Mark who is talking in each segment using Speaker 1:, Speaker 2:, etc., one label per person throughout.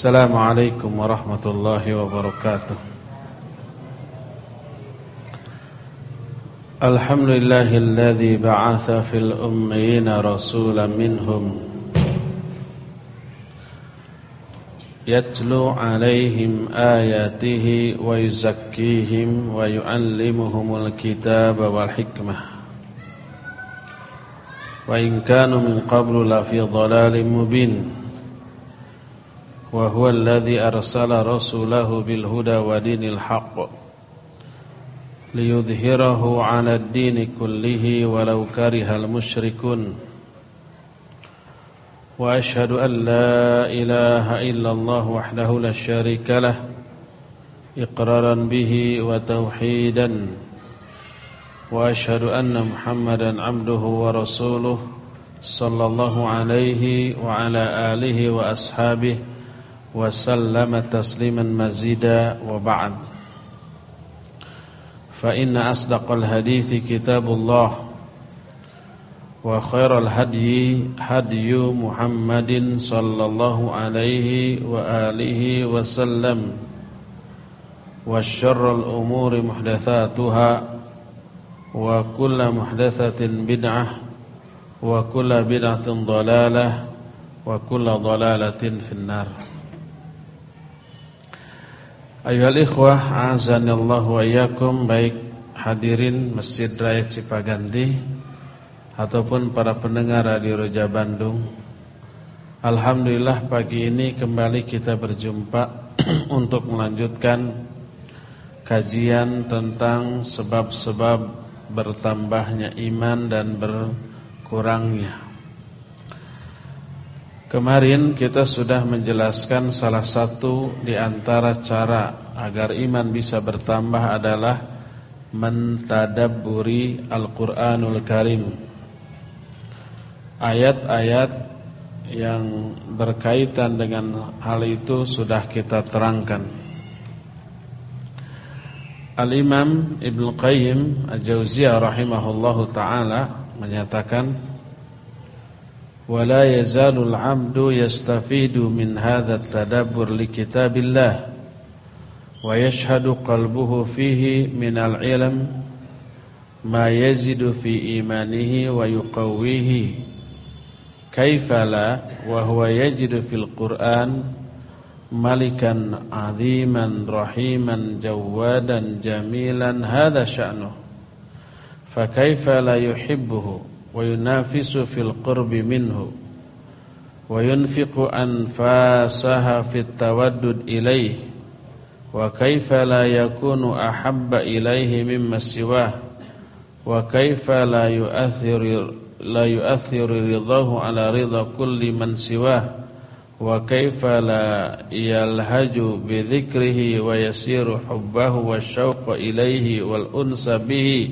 Speaker 1: السلام عليكم ورحمة الله وبركاته. الحمد لله الذي بعث في الأمين رسولا منهم يتلو عليهم آياته ويزكيهم ويعلمهم الكتاب والحكمة. وإن كانوا من قبل لفي ضلال مبين. وهو الذي أرسل رسوله بالهدى ودين الحق ليظهره على الدين كله ولو كره المشركون. وأشهد أن لا إله إلا الله وحده لا شريك له إقرارا به وتوحيدا. وأشهد أن محمدا عبده ورسوله صلى الله عليه وعلى آله وأصحابه وسلم تسليما مزيدا وبعد. فإن أصدق الحديث كتاب الله وخير الهدي هدي محمد صلى الله عليه وآله وسلم والشر الأمور محدثاتها وكل محدثة بدعة وكل بدعة ضلالة وكل ضلالة في النار. Ayuhal ikhwah azanillahu wa iyyakum baik hadirin Masjid Raya Cipaganti ataupun para pendengar Radio Roja Bandung. Alhamdulillah pagi ini kembali kita berjumpa untuk melanjutkan kajian tentang sebab-sebab bertambahnya iman dan berkurangnya Kemarin kita sudah menjelaskan salah satu di antara cara agar iman bisa bertambah adalah mentadabburi Al-Qur'anul Karim. Ayat-ayat yang berkaitan dengan hal itu sudah kita terangkan. Al-Imam Ibn Qayyim Al-Jauziyah rahimahullahu taala menyatakan ولا يزال العبد يستفيد من هذا التدبر لكتاب الله ويشهد قلبه فيه من العلم ما يزيد في إيمانه ويقويه. كيف لا؟ وهو يجد في القرآن ملكا عظيما رحيما جوادا جميلا هذا شأنه فكيف لا يحبه؟ وينافس في القرب منه وينفق أنفاسها في التودد إليه وكيف لا يكون أحب إليه مما سواه وكيف لا يؤثر لا يؤثر رضاه على رضا كل من سواه وكيف لا يلهج بذكره ويسير حبه والشوق إليه والأنس به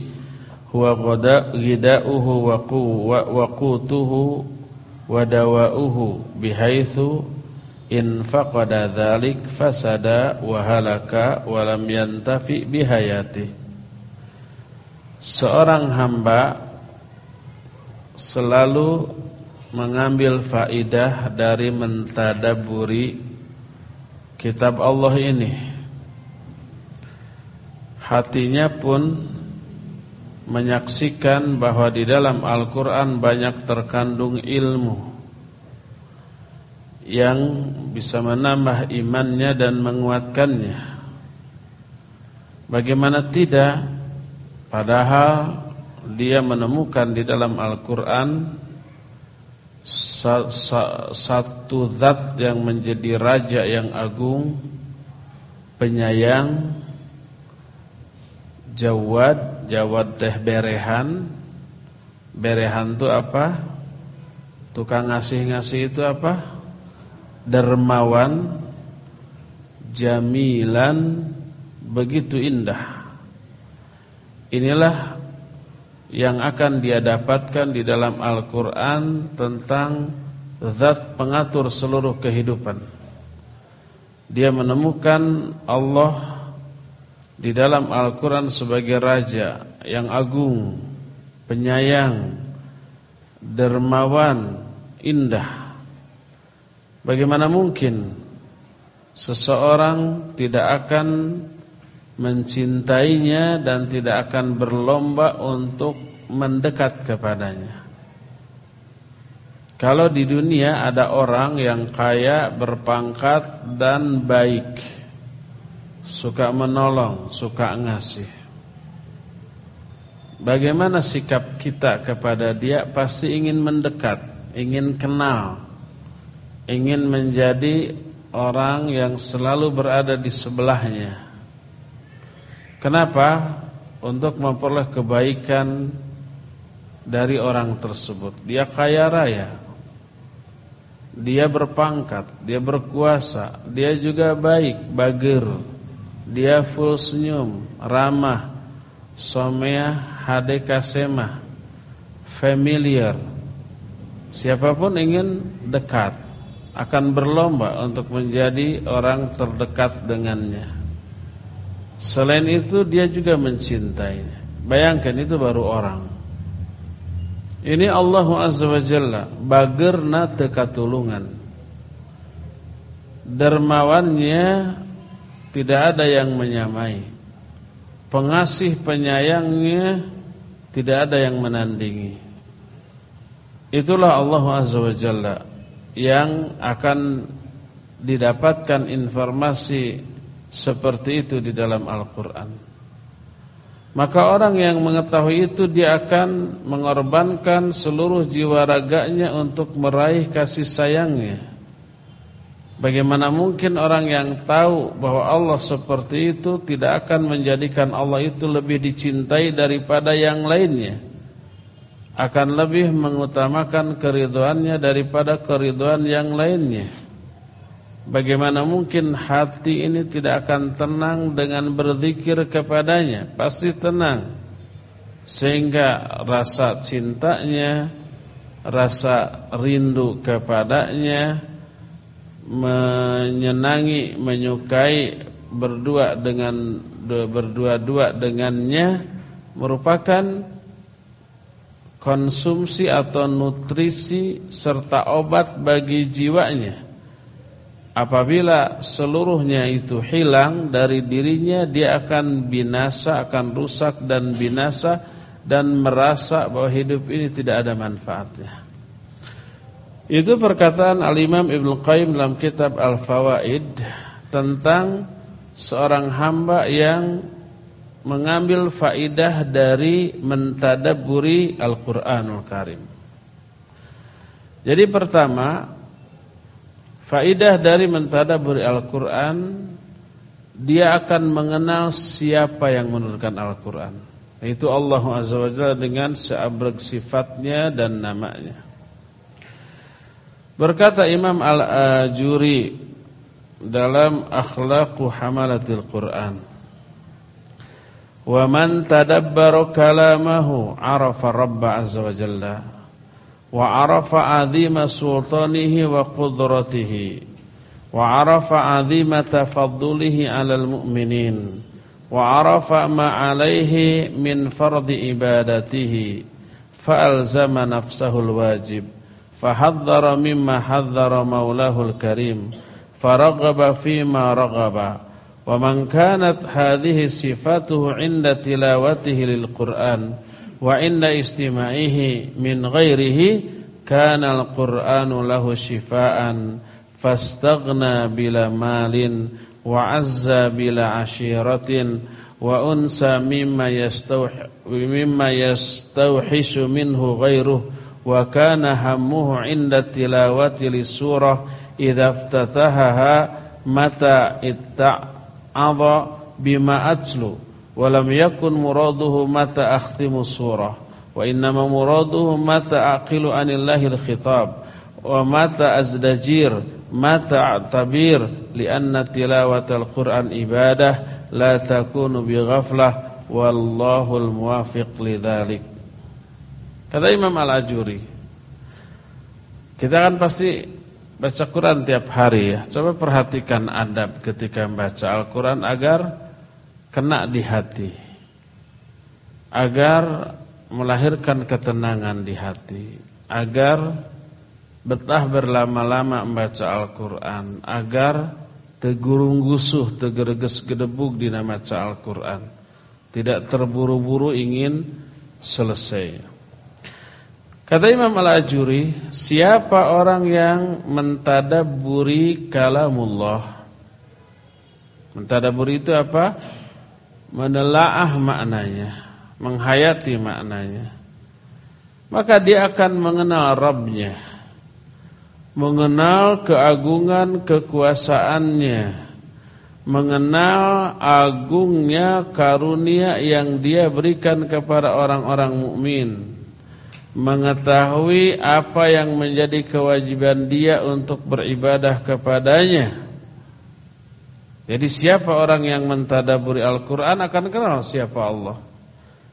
Speaker 1: huwa ghida'uhu wa qutuhu wa dawa'uhu bihaitsu in faqada dzalik fasada wa halaka wa lam yantafi bihayati. Seorang hamba selalu mengambil faidah dari mentadaburi kitab Allah ini. Hatinya pun menyaksikan bahwa di dalam Al-Quran banyak terkandung ilmu yang bisa menambah imannya dan menguatkannya. Bagaimana tidak? Padahal dia menemukan di dalam Al-Quran satu zat yang menjadi raja yang agung, penyayang, Jawad, jawad teh berehan. Berehan itu apa? Tukang ngasih-ngasih itu apa? Dermawan, jamilan, begitu indah. Inilah yang akan dia dapatkan di dalam Al-Quran tentang zat pengatur seluruh kehidupan. Dia menemukan Allah di dalam Al-Quran sebagai Raja yang agung, penyayang, dermawan, indah. Bagaimana mungkin seseorang tidak akan mencintainya dan tidak akan berlomba untuk mendekat kepadanya. Kalau di dunia ada orang yang kaya, berpangkat dan baik, suka menolong, suka ngasih. Bagaimana sikap kita kepada dia? Pasti ingin mendekat Ingin kenal Ingin menjadi orang yang selalu berada di sebelahnya. Kenapa? Untuk memperoleh kebaikan dari orang tersebut. Dia kaya raya. Dia berpangkat Dia berkuasa Dia juga baik, bagir Dia full senyum, ramah Somea hadekasema familiar. Siapa pun ingin dekat akan berlomba untuk menjadi orang terdekat dengannya. Selain itu dia juga mencintainya. Bayangkan itu baru orang. Ini Allah Azza wa Jalla bagerna tekatulungan dermawannya tidak ada yang menyamai pengasih penyayangnya tidak ada yang menandingi. Itulah Allah Azza wa Jalla yang akan didapatkan informasi seperti itu di dalam Al-Quran. Maka orang yang mengetahui itu dia akan mengorbankan seluruh jiwa raganya untuk meraih kasih sayangnya. Bagaimana mungkin orang yang tahu bahwa Allah seperti itu tidak akan menjadikan Allah itu lebih dicintai daripada yang lainnya. Akan lebih mengutamakan keriduannya daripada keriduan yang lainnya. Bagaimana mungkin hati ini tidak akan tenang dengan berzikir kepadanya? Pasti tenang. Sehingga rasa cintanya, rasa rindu kepadanya menyenangi, menyukai berdua dengan berdua-dua dengannya merupakan konsumsi atau nutrisi serta obat bagi jiwanya. Apabila seluruhnya itu hilang dari dirinya, dia akan binasa, akan rusak dan binasa dan merasa bahwa hidup ini tidak ada manfaatnya. Itu perkataan Al-Imam Ibn Qayyim dalam kitab Al-Fawaid tentang seorang hamba yang mengambil faidah dari mentadaburi Al-Quranul Karim. Jadi pertama, faidah dari mentadaburi Al-Quran, dia akan mengenal siapa yang menurunkan Al-Quran. Itu Allah Azza wa Jalla dengan seabrek sifatnya dan namanya. Berkata Imam Al-Ajuri dalam Akhlaqu Hamalatil Quran Wa man tadabbara kalamahu arafa Rabb azza wa jalla wa arafa 'azima sultanihi wa qudratihi wa arafa 'azima tafaddulihi 'alal mu'minin wa arafa ma 'alaihi min fardi ibadatihi fa alzama nafsahu al-wajib فحذر مما حذر مولاه الكريم فرغب فيما رغب ومن كانت هذه صفاته عند تلاوته للقرآن وعند استماعه من غيره كان القرآن له شفاء فاستغنى بلا مال وعز بلا عشيرة وأنسى مما يستوحش منه غيره wa kana hammuhu inda tilawati lisurah idza iftatahaha mata itta'adha bima atlu wa lam yakun muraduhu mata akhtimu surah wa innama muraduhu mata aqilu anillahil khitab wa mata azdajir mata tabir lianna tilawatal quran ibadah la takunu bi ghaflah wallahul muwafiq lidzalik Kata Imam Al-Ajuri Kita kan pasti baca Quran tiap hari ya Coba perhatikan adab ketika membaca Al-Quran agar kena di hati Agar melahirkan ketenangan di hati Agar betah berlama-lama membaca Al-Quran Agar tegurung gusuh, tegereges gedebuk dina maca Al-Qur'an. Tidak terburu-buru ingin selesai. Kata Imam Al-Ajuri, siapa orang yang mentadaburi kalamullah? Mentadaburi itu apa? Menelaah maknanya, menghayati maknanya. Maka dia akan mengenal Rabbnya mengenal keagungan kekuasaannya, mengenal agungnya karunia yang dia berikan kepada orang-orang mukmin, mengetahui apa yang menjadi kewajiban dia untuk beribadah kepadanya. Jadi siapa orang yang mentadaburi Al-Quran akan kenal siapa Allah.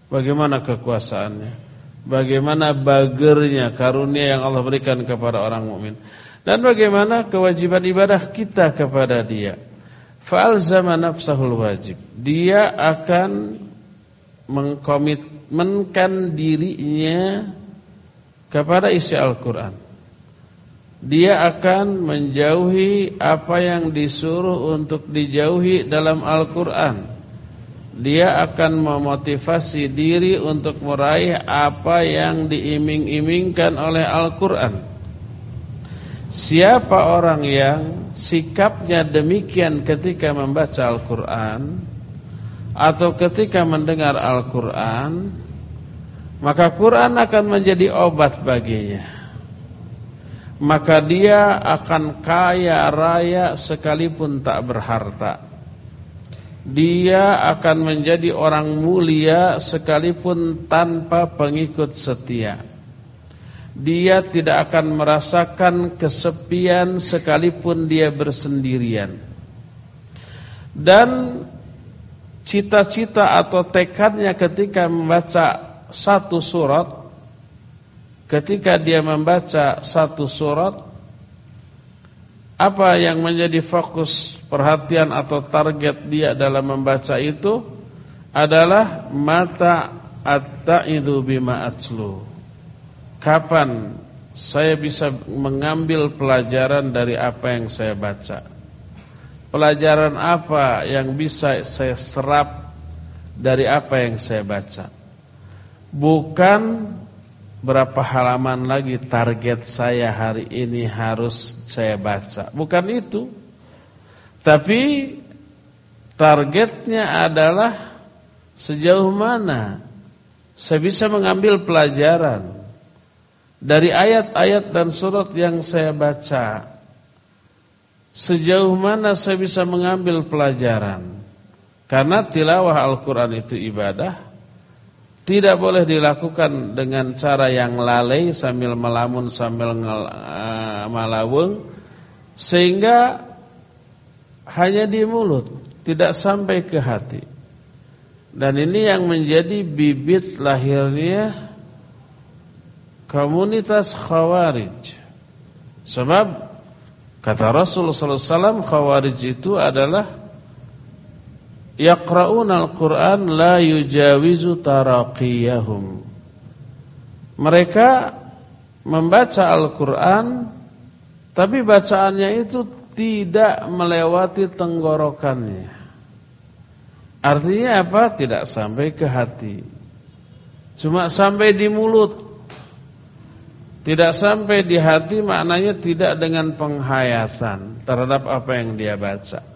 Speaker 1: Bagaimana kekuasaannya bagaimana bagernya karunia yang Allah berikan kepada orang mukmin dan bagaimana kewajiban ibadah kita kepada dia. Fa'alzama nafsahul wajib. Dia akan mengkomitmenkan dirinya kepada isi Al-Qur'an. Dia akan menjauhi apa yang disuruh untuk dijauhi dalam Al-Qur'an dia akan memotivasi diri untuk meraih apa yang diiming-imingkan oleh Al-Quran. Siapa orang yang sikapnya demikian ketika membaca Al-Quran atau ketika mendengar Al-Quran, maka Quran akan menjadi obat baginya. Maka dia akan kaya raya sekalipun tak berharta dia akan menjadi orang mulia sekalipun tanpa pengikut setia. Dia tidak akan merasakan kesepian sekalipun dia bersendirian. Dan cita-cita atau tekadnya ketika membaca satu surat, ketika dia membaca satu surat, apa yang menjadi fokus perhatian atau target dia dalam membaca itu adalah mata at-ta'idu bima atslu. Kapan saya bisa mengambil pelajaran dari apa yang saya baca? Pelajaran apa yang bisa saya serap dari apa yang saya baca? Bukan berapa halaman lagi target saya hari ini harus saya baca. Bukan itu. Tapi targetnya adalah sejauh mana saya bisa mengambil pelajaran dari ayat-ayat dan surat yang saya baca. Sejauh mana saya bisa mengambil pelajaran. Karena tilawah Al-Quran itu ibadah tidak boleh dilakukan dengan cara yang lalai sambil melamun sambil uh, malaweng sehingga hanya di mulut, tidak sampai ke hati. Dan ini yang menjadi bibit lahirnya komunitas khawarij. Sebab kata Rasulullah SAW khawarij itu adalah yaqra'una al-Qur'an la yujawizu taraqiyahum. Mereka membaca Al-Qur'an tapi bacaannya itu tidak melewati tenggorokannya. Artinya apa? Tidak sampai ke hati. Cuma sampai di mulut. Tidak sampai di hati maknanya tidak dengan penghayatan terhadap apa yang dia baca.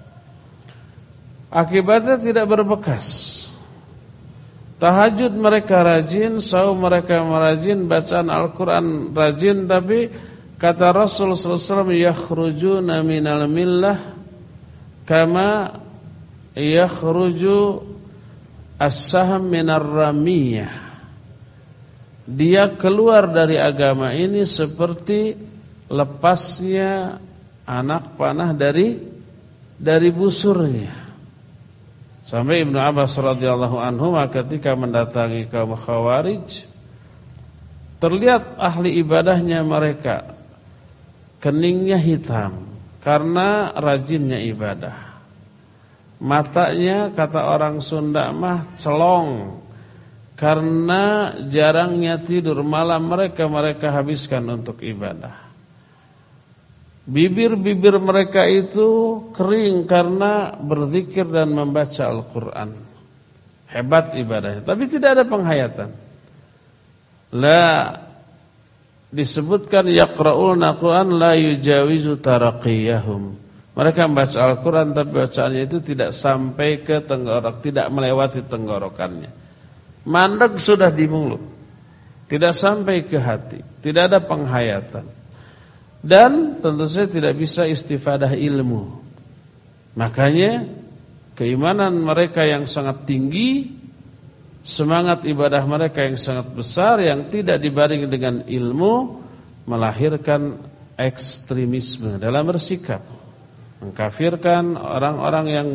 Speaker 1: Akibatnya tidak berbekas. Tahajud mereka rajin, saum mereka merajin, bacaan Al-Quran rajin, tapi kata Rasul SAW, yakhrujuna minal millah kama yakhruju as-saham ramiyah. Dia keluar dari agama ini seperti lepasnya anak panah dari dari busurnya. Sampai Ibnu Abbas radhiyallahu anhu ketika mendatangi kaum Khawarij terlihat ahli ibadahnya mereka keningnya hitam karena rajinnya ibadah. Matanya kata orang Sunda mah celong karena jarangnya tidur malam mereka mereka habiskan untuk ibadah. Bibir-bibir mereka itu kering karena berzikir dan membaca Al-Quran. Hebat ibadahnya. Tapi tidak ada penghayatan. La disebutkan yaqra'una Qur'an la yujawizu taraqiyahum. Mereka membaca Al-Quran tapi bacaannya itu tidak sampai ke tenggorok, tidak melewati tenggorokannya. Mandek sudah di mulut. Tidak sampai ke hati, tidak ada penghayatan. Dan tentu saja tidak bisa istifadah ilmu. Makanya Keimanan mereka yang sangat tinggi Semangat ibadah mereka yang sangat besar Yang tidak dibaring dengan ilmu Melahirkan ekstremisme dalam bersikap. Mengkafirkan orang-orang yang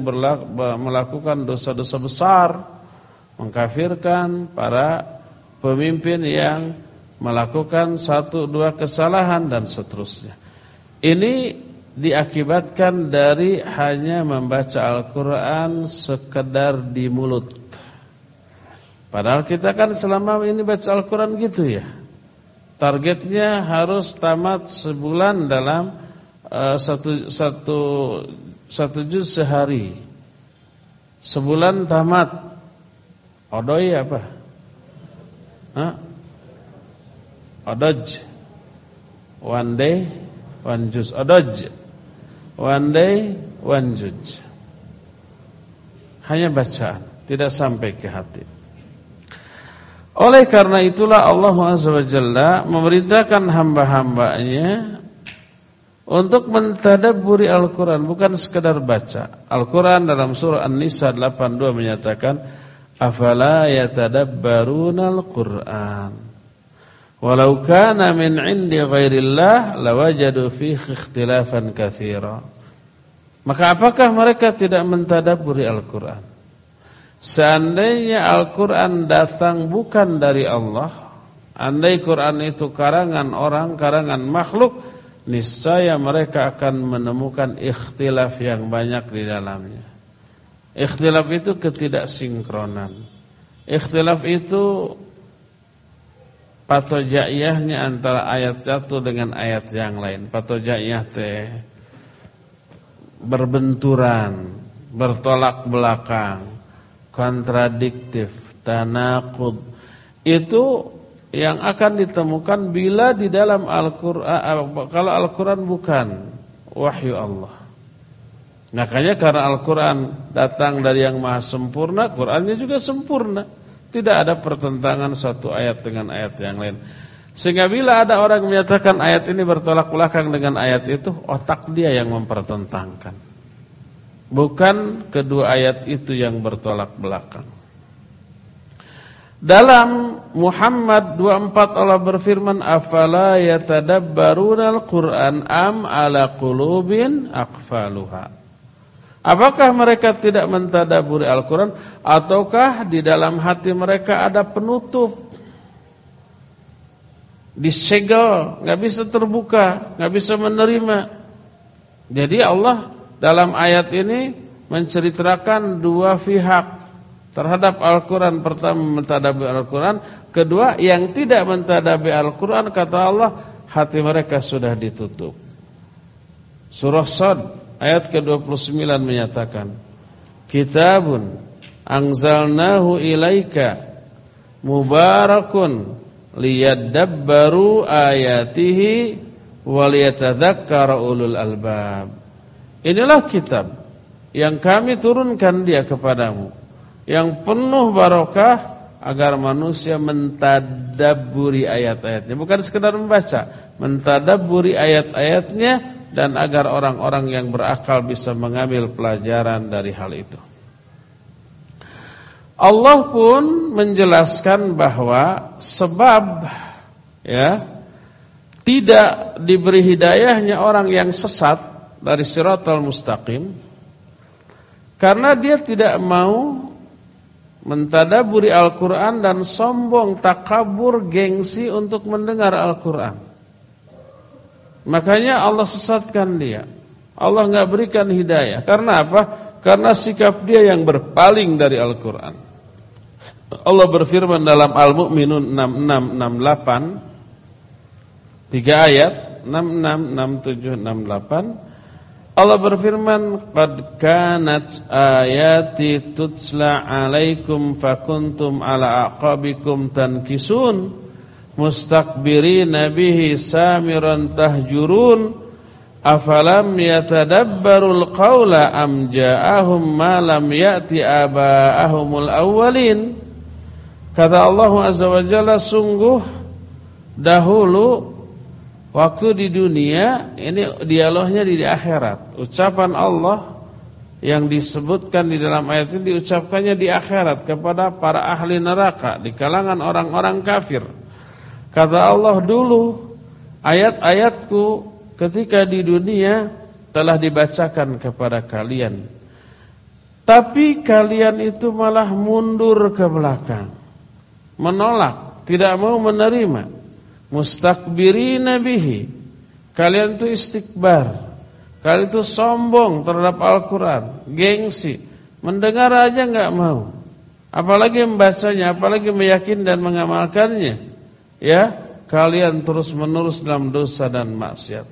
Speaker 1: melakukan dosa-dosa besar. Mengkafirkan para pemimpin yang melakukan satu dua kesalahan dan seterusnya. Ini diakibatkan dari hanya membaca Al-Quran sekedar di mulut. Padahal kita kan selama ini baca Al-Quran gitu ya. Targetnya harus tamat sebulan dalam uh, satu, satu, satu juz sehari. Sebulan tamat. Odoi apa? Hah? Odoj. One day One juz Odoj. One day One juz Hanya bacaan Tidak sampai ke hati. Oleh karena itulah Allah SWT Memerintahkan hamba-hambanya Untuk mentadaburi Al-Quran Bukan sekedar baca. Al-Quran dalam surah An-Nisa 82 menyatakan Afala yatadabbaruna Al-Quran Walau kana min indi ghairillah lawajadu fihi ikhtilafan katsira. Maka apakah mereka tidak mentadabburi Al-Qur'an? Seandainya Al-Qur'an datang bukan dari Allah, andai Quran itu karangan orang, karangan makhluk, niscaya mereka akan menemukan ikhtilaf yang banyak di dalamnya. Ikhtilaf itu ketidaksinkronan. Ikhtilaf itu patojaiyahnya antara ayat satu dengan ayat yang lain. Patojaiyah teh berbenturan, bertolak belakang, kontradiktif, tanakud. Itu yang akan ditemukan bila di dalam Al-Qur'an kalau Al-Qur'an bukan wahyu Allah. Makanya karena Al-Qur'an datang dari yang maha sempurna, Qur'annya juga sempurna. Tidak ada pertentangan satu ayat dengan ayat yang lain. Sehingga bila ada orang menyatakan ayat ini bertolak belakang dengan ayat itu, otak dia yang mempertentangkan. Bukan kedua ayat itu yang bertolak belakang. Dalam Muhammad 24 Allah berfirman, "Afala yatadabbaruna al-Qur'an am ala qulubin aqfaluha?" Apakah mereka tidak mentadaburi Al-Quran? Ataukah di dalam hati mereka ada penutup? Disegel nggak bisa terbuka nggak bisa menerima. Jadi Allah dalam ayat ini Menceritakan dua pihak Terhadap Al-Quran. Pertama mentadaburi Al-Quran. Kedua yang tidak mentadaburi Al-Quran Kata Allah hati mereka sudah ditutup. Surah Sad ayat ke-29 menyatakan Kitabun anzalnahu ilaika mubarakun liyadabbaru ayatihi waliyatadzakkara ulul albab. Inilah kitab yang kami turunkan dia kepadamu yang penuh barokah agar manusia mentadabburi ayat-ayatnya. Bukan sekedar membaca mentadabburi ayat-ayatnya dan agar orang-orang yang berakal bisa mengambil pelajaran dari hal itu. Allah pun menjelaskan bahwa sebab ya tidak diberi hidayahnya orang yang sesat dari siratal mustaqim karena dia tidak mau mentadaburi Al-Qur'an dan sombong takabur gengsi untuk mendengar Al-Qur'an. Makanya Allah sesatkan dia. Allah nggak berikan hidayah. Karena apa? Karena sikap dia yang berpaling dari Al-Quran. Allah berfirman dalam Al-Mu'minun 6668 tiga ayat 66, 67, 68 Allah berfirman qad kanat ayati tutsla alaikum fakuntum ala aqabikum tankisun mustakbirina bihi samiran tahjurun afalam yatadabbarul qawla am ja'ahum ma lam ya'ti aba'ahumul awwalin kata Allah azza wa sungguh dahulu Waktu di dunia ini dialognya di, di akhirat. Ucapan Allah yang disebutkan di dalam ayat ini diucapkannya di akhirat kepada para ahli neraka di kalangan orang-orang kafir. Kata Allah dulu ayat-ayatku ketika di dunia telah dibacakan kepada kalian. Tapi kalian itu malah mundur ke belakang. Menolak, tidak mau menerima mustakbirina bihi. Kalian itu istikbar. Kalian itu sombong terhadap Al-Qur'an, gengsi. Mendengar aja enggak mau. Apalagi membacanya, apalagi meyakini dan mengamalkannya. Ya, kalian terus-menerus dalam dosa dan maksiat.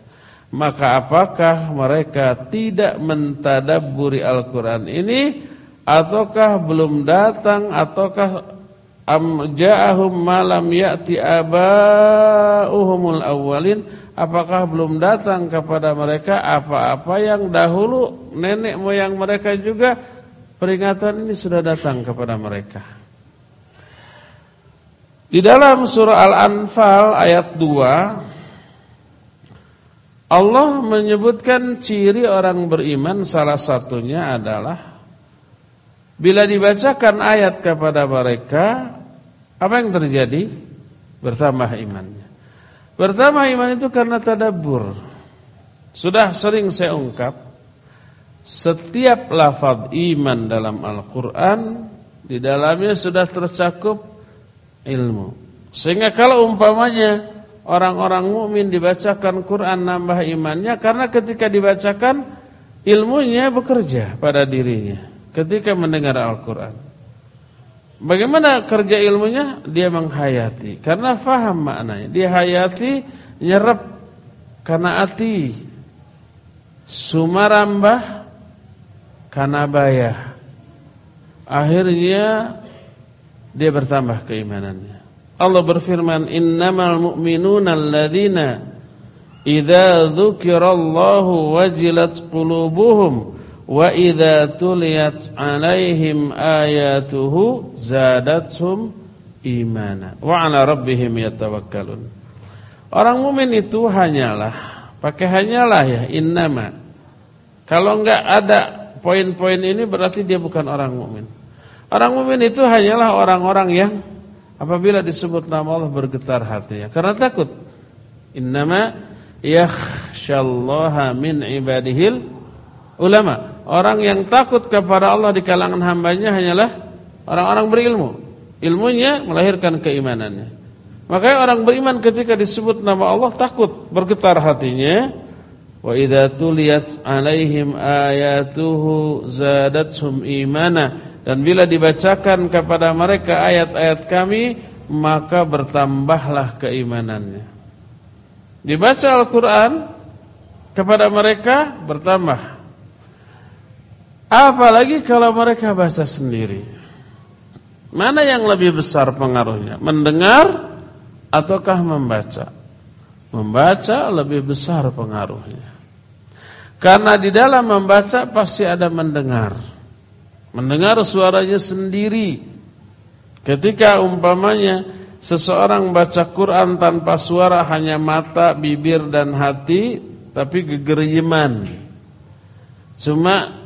Speaker 1: Maka apakah mereka tidak mentadabburi Al-Qur'an ini? Ataukah belum datang? Ataukah am ja'ahum malam ya'ti aba'uhumul awwalin? Apakah belum datang kepada mereka apa-apa yang dahulu nenek moyang mereka juga? Peringatan ini sudah datang kepada mereka di dalam surah Al-Anfal ayat 2 Allah menyebutkan ciri orang beriman salah satunya adalah Bila dibacakan ayat kepada mereka, apa yang terjadi? Bertambah imannya. Bertambah iman itu karena tadabbur. Sudah sering saya ungkap, setiap lafaz iman dalam Al-Qur'an di dalamnya sudah tercakup ilmu. Sehingga kalau umpamanya orang-orang mukmin dibacakan Quran nambah imannya karena ketika dibacakan ilmunya bekerja pada dirinya ketika mendengar Al-Quran. Bagaimana kerja ilmunya? Dia menghayati. Karena faham maknanya. Dia hayati, nyerap karena hati. Sumarambah karena bayah. Akhirnya dia bertambah keimanannya. Allah berfirman, "Innamal mu'minuna alladzina idza dzukirallahu wajilat qulubuhum." Wa idza tuliyat alaihim ayatuhu zadatuhum imana wa ala rabbihim yatawakkalun. Orang mukmin itu hanyalah pakai hanyalah ya innama. Kalau enggak ada poin-poin ini berarti dia bukan orang mukmin. Orang mukmin itu hanyalah orang-orang yang apabila disebut nama Allah bergetar hatinya karena takut. Innama yakhsyallaha min ibadihil ulama. Orang yang takut kepada Allah di kalangan hambanya hanyalah orang-orang berilmu. Ilmunya melahirkan keimanannya. Makanya orang beriman ketika disebut nama Allah takut, bergetar hatinya. Wa idza tuliyat alaihim ayatuhu zadatuhum imana dan bila dibacakan kepada mereka ayat-ayat kami maka bertambahlah keimanannya. Dibaca Al-Qur'an kepada mereka bertambah Apalagi kalau mereka baca sendiri. Mana yang lebih besar pengaruhnya? Mendengar ataukah membaca? Membaca lebih besar pengaruhnya. Karena di dalam membaca pasti ada mendengar. Mendengar suaranya sendiri. Ketika umpamanya seseorang baca Quran tanpa suara hanya mata, bibir dan hati tapi gegeriman. Cuma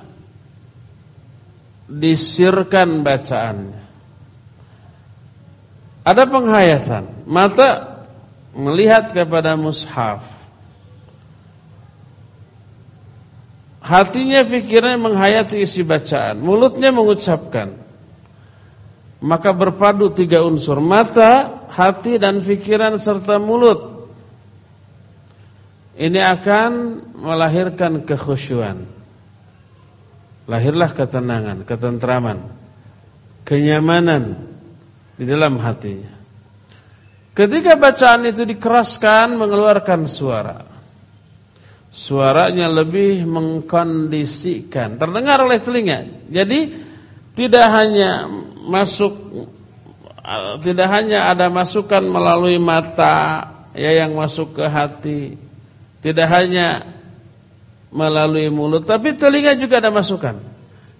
Speaker 1: disirkan bacaannya. Ada penghayatan, mata melihat kepada mushaf. Hatinya fikirnya menghayati isi bacaan, mulutnya mengucapkan. Maka berpadu tiga unsur, mata, hati dan fikiran serta mulut. Ini akan melahirkan kekhusyuan lahirlah ketenangan, ketentraman, kenyamanan di dalam hatinya. Ketika bacaan itu dikeraskan mengeluarkan suara. Suaranya lebih mengkondisikan, terdengar oleh telinga. Jadi tidak hanya masuk tidak hanya ada masukan melalui mata ya yang masuk ke hati, tidak hanya melalui mulut, tapi telinga juga ada masukan.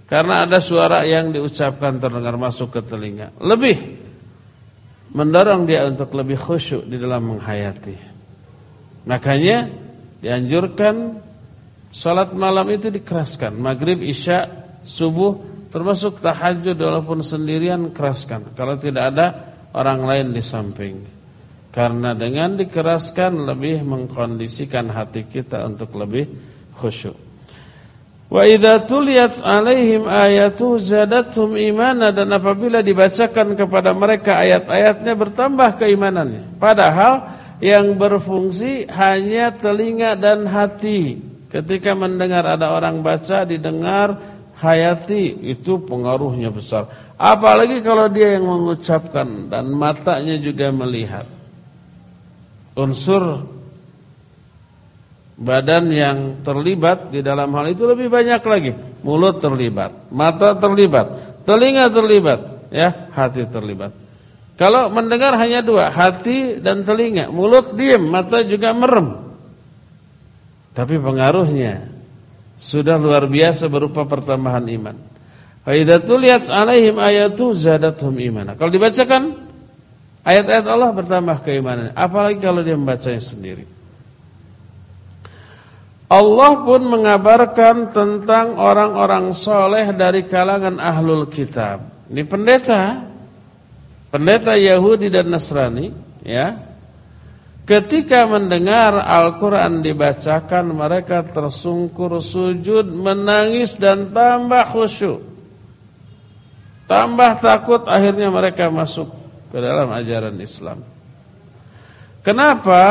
Speaker 1: Karena ada suara yang diucapkan terdengar masuk ke telinga. Lebih mendorong dia untuk lebih khusyuk di dalam menghayati. Makanya dianjurkan salat malam itu dikeraskan. Maghrib, isya, subuh, termasuk tahajud walaupun sendirian keraskan. Kalau tidak ada orang lain di samping. Karena dengan dikeraskan lebih mengkondisikan hati kita untuk lebih khusyuk. Wa idza tuliyat alaihim ayatu zadatuhum imana dan apabila dibacakan kepada mereka ayat-ayatnya bertambah keimanannya. Padahal yang berfungsi hanya telinga dan hati. Ketika mendengar ada orang baca, didengar, hayati, itu pengaruhnya besar. Apalagi kalau dia yang mengucapkan dan matanya juga melihat. Unsur badan yang terlibat di dalam hal itu lebih banyak lagi. Mulut terlibat, mata terlibat, telinga terlibat, ya, hati terlibat. Kalau mendengar hanya dua, hati dan telinga, mulut diam, mata juga merem. Tapi pengaruhnya sudah luar biasa berupa pertambahan iman. Fa idza tuliyat 'alaihim ayatu zadatuhum imana. Kalau dibacakan ayat-ayat Allah bertambah keimanan, apalagi kalau dia membacanya sendiri. Allah pun mengabarkan tentang orang-orang soleh dari kalangan ahlul kitab. Ini pendeta pendeta Yahudi dan Nasrani ya ketika mendengar Al-Qur'an dibacakan mereka tersungkur sujud menangis dan tambah khusyuk. Tambah takut akhirnya mereka masuk ke dalam ajaran Islam. Kenapa?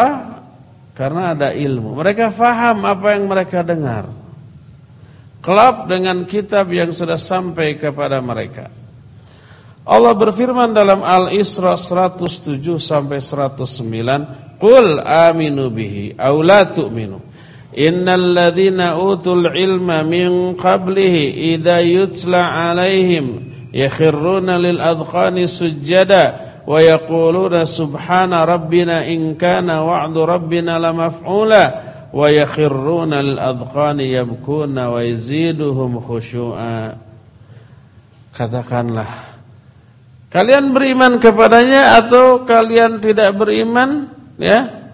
Speaker 1: Karena ada ilmu. Mereka faham apa yang mereka dengar. Kelab dengan kitab yang sudah sampai kepada mereka Allah berfirman dalam Al-Isra 107 sampai 109, "Qul aminu bihi aw la tu'minu. Innal ladzina utul ilma min qablihi idza yutla 'alaihim yakhruna lil adqani sujada wa yaquluna subhana rabbina in kana wa'du rabbina lamaf'ula wa yakhruna lil adqani yabkuna wa yaziduhum khushu'a." Katakanlah Kalian beriman kepadanya atau kalian tidak beriman, ya?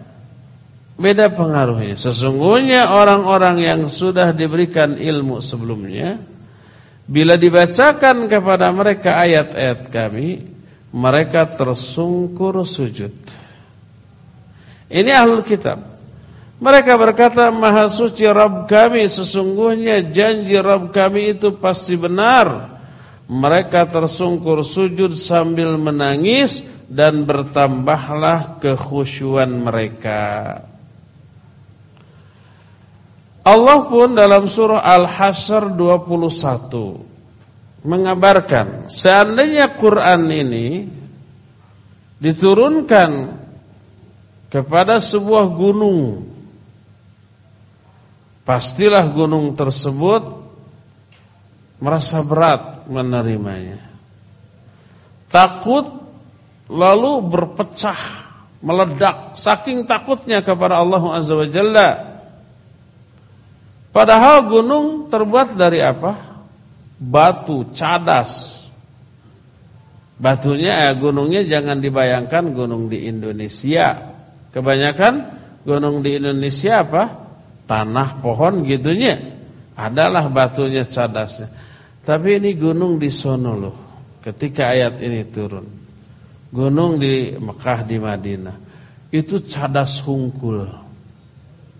Speaker 1: Beda pengaruhnya. Sesungguhnya orang-orang yang sudah diberikan ilmu sebelumnya, bila dibacakan kepada mereka ayat-ayat kami, mereka tersungkur sujud. Ini ahlul kitab. Mereka berkata, Maha suci Rabb kami, sesungguhnya janji Rabb kami itu pasti benar mereka tersungkur sujud sambil menangis dan bertambahlah kekhusyuan mereka. Allah pun dalam surah Al-Hasyr 21 mengabarkan seandainya Quran ini diturunkan kepada sebuah gunung pastilah gunung tersebut merasa berat menerimanya. Takut lalu berpecah, meledak saking takutnya kepada Allah Azza wa Jalla. Padahal gunung terbuat dari apa? Batu, cadas. Batunya ya gunungnya jangan dibayangkan gunung di Indonesia. Kebanyakan gunung di Indonesia apa? Tanah, pohon gitunya. Adalah batunya cadasnya. Tapi ini gunung di sono loh. Ketika ayat ini turun. Gunung di Mekah di Madinah. Itu cadas hungkul.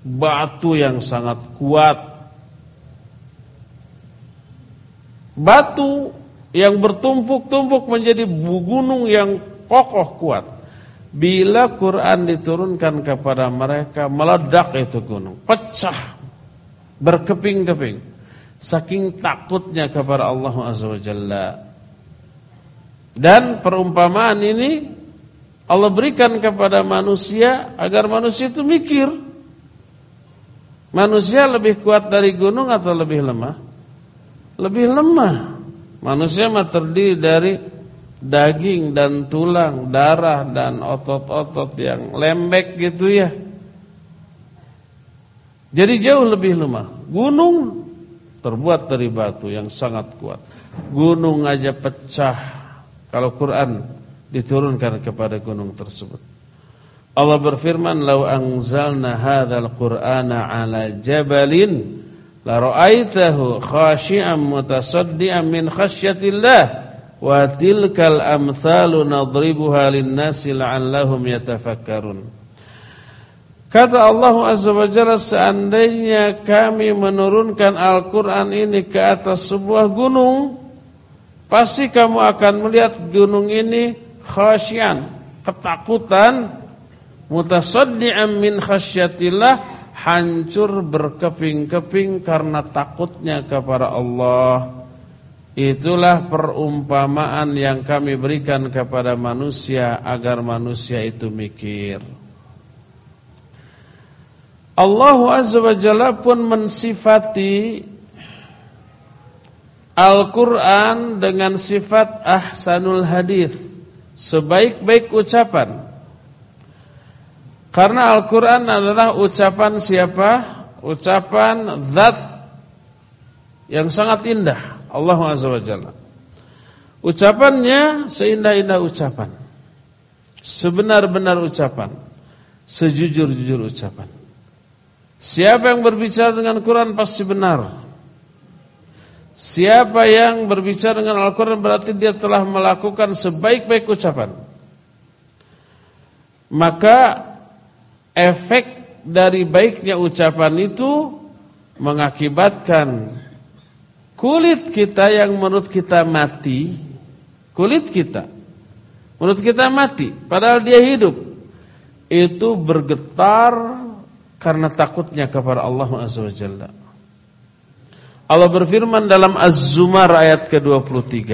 Speaker 1: Batu yang sangat kuat. Batu yang bertumpuk-tumpuk menjadi gunung yang kokoh kuat. Bila Quran diturunkan kepada mereka meledak itu gunung, pecah, berkeping-keping. Saking takutnya kepada Allah Azza wa Jalla. Dan perumpamaan ini Allah berikan kepada manusia agar manusia itu mikir. Manusia lebih kuat dari gunung atau lebih lemah? Lebih lemah. Manusia mah terdiri dari daging dan tulang, darah dan otot-otot yang lembek gitu ya. Jadi jauh lebih lemah. Gunung terbuat dari batu yang sangat kuat. Gunung aja pecah kalau Quran diturunkan kepada gunung tersebut. Allah berfirman, "Lau anzalna hadzal Qur'ana 'ala jabalin la ra'aitahu khashi'an mutasaddian min khasyatillah wa tilkal amthalu nadribuha lin-nasi la'allahum yatafakkarun." Kata Allah Azza wa Jalla seandainya kami menurunkan Al-Qur'an ini ke atas sebuah gunung, pasti kamu akan melihat gunung ini khasyian, ketakutan mutasaddian min khasyatillah hancur berkeping-keping karena takutnya kepada Allah. Itulah perumpamaan yang kami berikan kepada manusia agar manusia itu mikir. Allah Azza wa Jalla pun mensifati Al-Quran dengan sifat ahsanul hadith. Sebaik-baik ucapan. Karena Al-Quran adalah ucapan siapa? Ucapan zat yang sangat indah. Allah Azza wa Jalla. Ucapannya seindah-indah ucapan. Sebenar-benar ucapan. Sejujur-jujur ucapan Siapa yang berbicara dengan Quran pasti benar. Siapa yang berbicara dengan Al-Quran berarti dia telah melakukan sebaik-baik ucapan. Maka efek dari baiknya ucapan itu mengakibatkan kulit kita yang menurut kita mati, kulit kita menurut kita mati, padahal dia hidup, itu bergetar karena takutnya kepada Allah Azza. Allah berfirman dalam Az-Zumar ayat ke-23.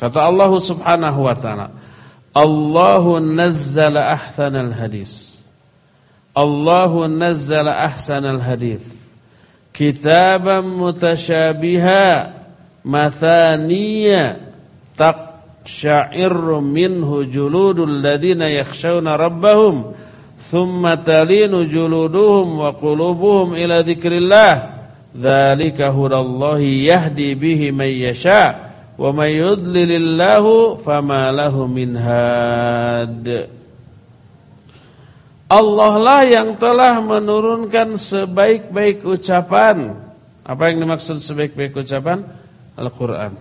Speaker 1: Kata Allah Subhanahu wa taala, Allahu nazzala ahsanal hadis. Allahu nazzala ahsanal hadis. Kitaban mutasyabiha mathaniya taqsha'irru minhu juludul ladina yakhshawna rabbahum Thumma talinu juluduhum wa qulubuhum ila zikrillah Dzalika hudallahi yahdi bihi man yasha wa man yudlilillahu fama lahu min had. Allah lah yang telah menurunkan sebaik-baik ucapan. Apa yang dimaksud sebaik-baik ucapan? Al-Qur'an.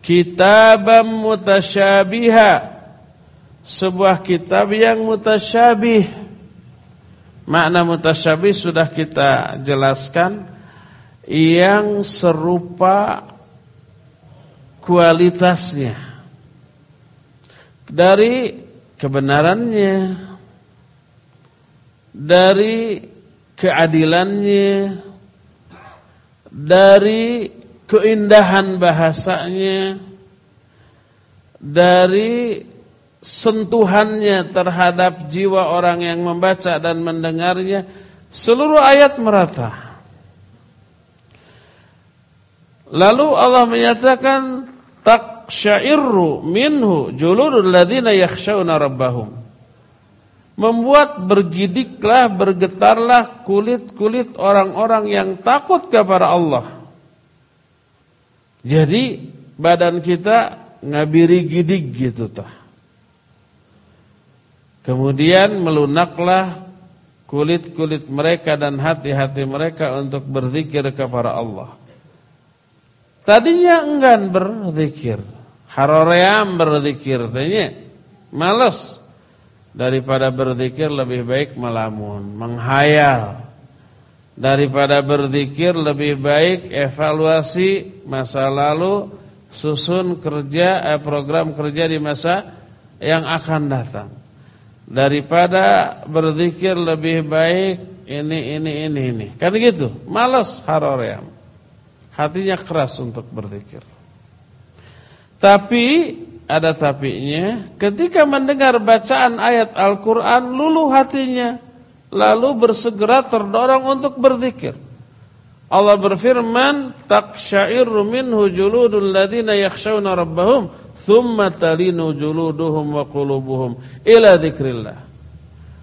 Speaker 1: Kitabam mutasyabihah sebuah kitab yang mutasyabih. Makna mutasyabih sudah kita jelaskan. Yang serupa kualitasnya. Dari kebenarannya dari keadilannya dari keindahan bahasanya dari sentuhannya terhadap jiwa orang yang membaca dan mendengarnya seluruh ayat merata lalu Allah menyatakan tak Syairu minhu juludul ladzina yakhshawna rabbahum. Membuat bergidiklah, bergetarlah kulit-kulit orang-orang yang takut kepada Allah. Jadi badan kita ngabiri gidik gitu tah. Kemudian melunaklah kulit-kulit mereka dan hati-hati mereka untuk berzikir kepada Allah. Tadinya enggan berzikir. Haroream berzikir tanya malas daripada berzikir lebih baik melamun, menghayal. Daripada berzikir lebih baik evaluasi masa lalu, susun kerja eh, program kerja di masa yang akan datang. Daripada berzikir lebih baik ini ini ini ini. Kan gitu, malas haroream. Hatinya keras untuk berzikir. Tapi ada tapinya, ketika mendengar bacaan ayat Al-Quran, luluh hatinya. lalu bersegera terdorong untuk berzikir. Allah berfirman, "Taqsha'iru minhu juludul ladzina yakhshawna rabbahum, thumma talinu juluduhum wa qulubuhum ila dzikrillah."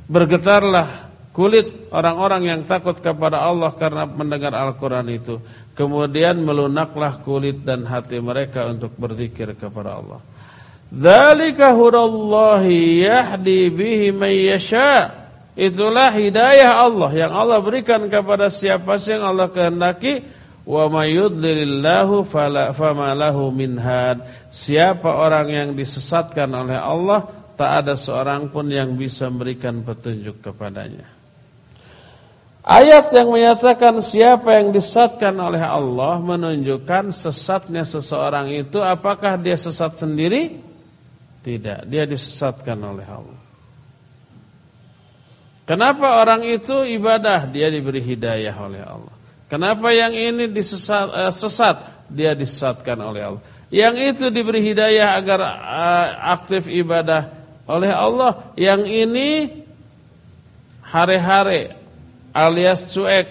Speaker 1: Bergetarlah kulit orang-orang yang takut kepada Allah karena mendengar Al-Qur'an itu. Kemudian melunaklah kulit dan hati mereka untuk berzikir kepada Allah. Dzalika hudallahi yahdi bihi man yasha'. Itulah hidayah Allah yang Allah berikan kepada siapa yang Allah kehendaki. Wa mayyudlilillahu fama lahu minhad. Siapa orang yang disesatkan oleh Allah, tak ada seorang pun yang bisa memberikan petunjuk kepadanya. Ayat yang menyatakan siapa yang disesatkan oleh Allah menunjukkan sesatnya seseorang itu apakah dia sesat sendiri? Tidak, dia disesatkan oleh Allah. Kenapa orang itu ibadah dia diberi hidayah oleh Allah? Kenapa yang ini disesat eh, sesat dia disesatkan oleh Allah? Yang itu diberi hidayah agar uh, aktif ibadah oleh Allah. Yang ini hari-hari alias cuek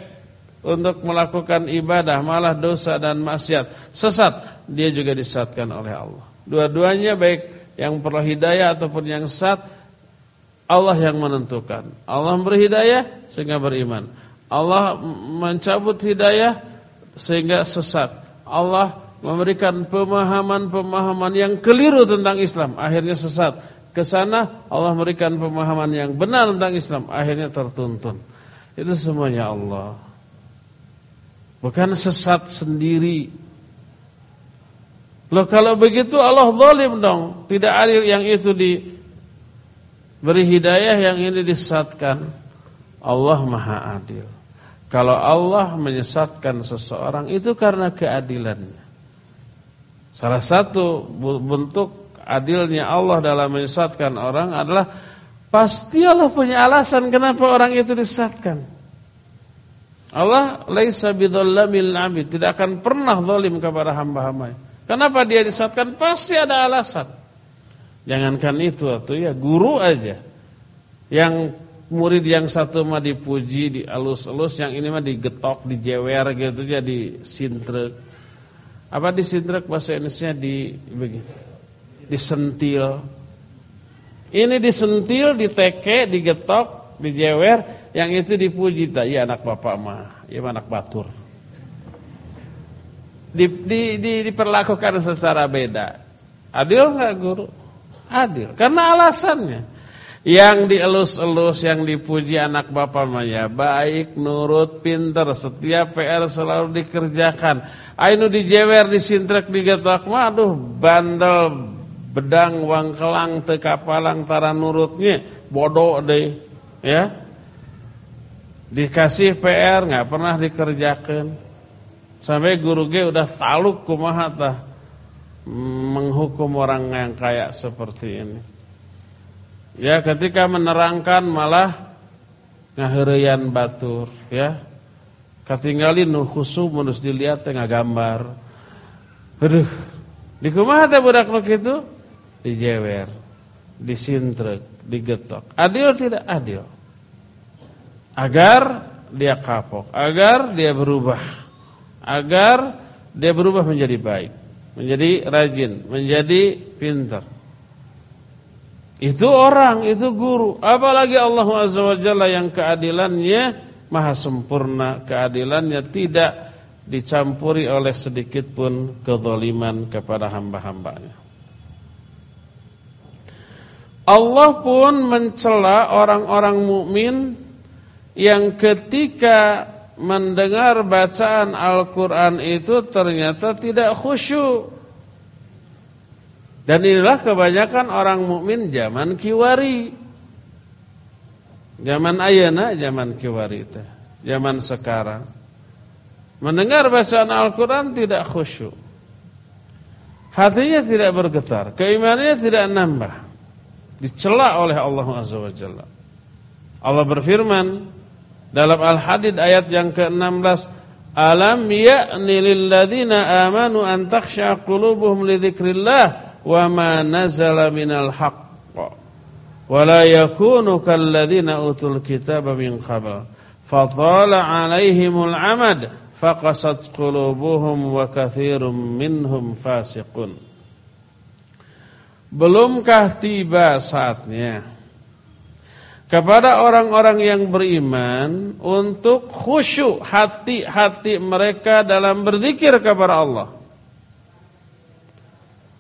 Speaker 1: untuk melakukan ibadah malah dosa dan maksiat sesat dia juga disesatkan oleh Allah. Dua-duanya baik yang perlu hidayah ataupun yang sesat Allah yang menentukan. Allah memberi hidayah sehingga beriman. Allah mencabut hidayah sehingga sesat. Allah memberikan pemahaman-pemahaman yang keliru tentang Islam, akhirnya sesat. Ke sana Allah memberikan pemahaman yang benar tentang Islam, akhirnya tertuntun. Itu semuanya Allah. Bukan sesat sendiri. Loh kalau begitu Allah zalim dong. Tidak adil yang itu di beri hidayah yang ini disesatkan. Allah Maha Adil. Kalau Allah menyesatkan seseorang itu karena keadilannya. Salah satu bentuk adilnya Allah dalam menyesatkan orang adalah pasti Allah punya alasan kenapa orang itu disesatkan. Allah laisa bidzalamil 'abid, tidak akan pernah zalim kepada hamba-hambanya. Kenapa dia disesatkan? Pasti ada alasan. Jangankan itu atau ya guru aja. Yang murid yang satu mah dipuji, dialus-alus, yang ini mah digetok, dijewer gitu jadi sintrek. Apa disintrek bahasa Indonesia di begini. Disentil. Ini disentil, diteke, digetok, dijewer, yang itu dipuji tak iya anak bapak mah, iya anak batur. Di, di, di, diperlakukan secara beda. Adil enggak guru? Adil. Karena alasannya. Yang dielus-elus, yang dipuji anak bapak maya baik, nurut, pinter, setiap PR selalu dikerjakan. Ainu dijewer, disintrek, digetok, aduh bandel, bedang, wangkelang, tekapalang, tara nurutnya, bodoh deh, ya. Dikasih PR nggak pernah dikerjakan. Sampai guru gue udah taluk kumaha tah menghukum orang yang kayak seperti ini. Ya, ketika menerangkan malah ngaheureyan batur, ya. Katinggali nu khusu dilihat tengah gambar. Aduh, di kumaha teh budak nu kitu? Dijewer, disintrek, digetok. Adil tidak adil? Agar dia kapok, agar dia berubah, agar dia berubah menjadi baik menjadi rajin, menjadi pintar. Itu orang, itu guru. Apalagi Allah Azza wa Jalla yang keadilannya maha sempurna, keadilannya tidak dicampuri oleh sedikit pun kezaliman kepada hamba-hambanya. Allah pun mencela orang-orang mukmin yang ketika mendengar bacaan Al-Quran itu ternyata tidak khusyuk. Dan inilah kebanyakan orang mukmin zaman kiwari. Zaman ayana, zaman kiwari itu. Zaman sekarang. Mendengar bacaan Al-Quran tidak khusyuk. Hatinya tidak bergetar. Keimanannya tidak nambah. Dicela oleh Allah Azza wa Jalla. Allah berfirman, dalam Al-Hadid ayat yang ke-16, Alam ya'ni lilladzina amanu an takhsha qulubuhum li dzikrillah wa ma nazala minal haqq. wala yakunu kalladzina utul kitaba min qabl fatala 'alaihimul 'amad faqasat qulubuhum wa katsirum minhum fasiqun Belumkah tiba saatnya kepada orang-orang yang beriman untuk khusyuk hati-hati mereka dalam berzikir kepada Allah.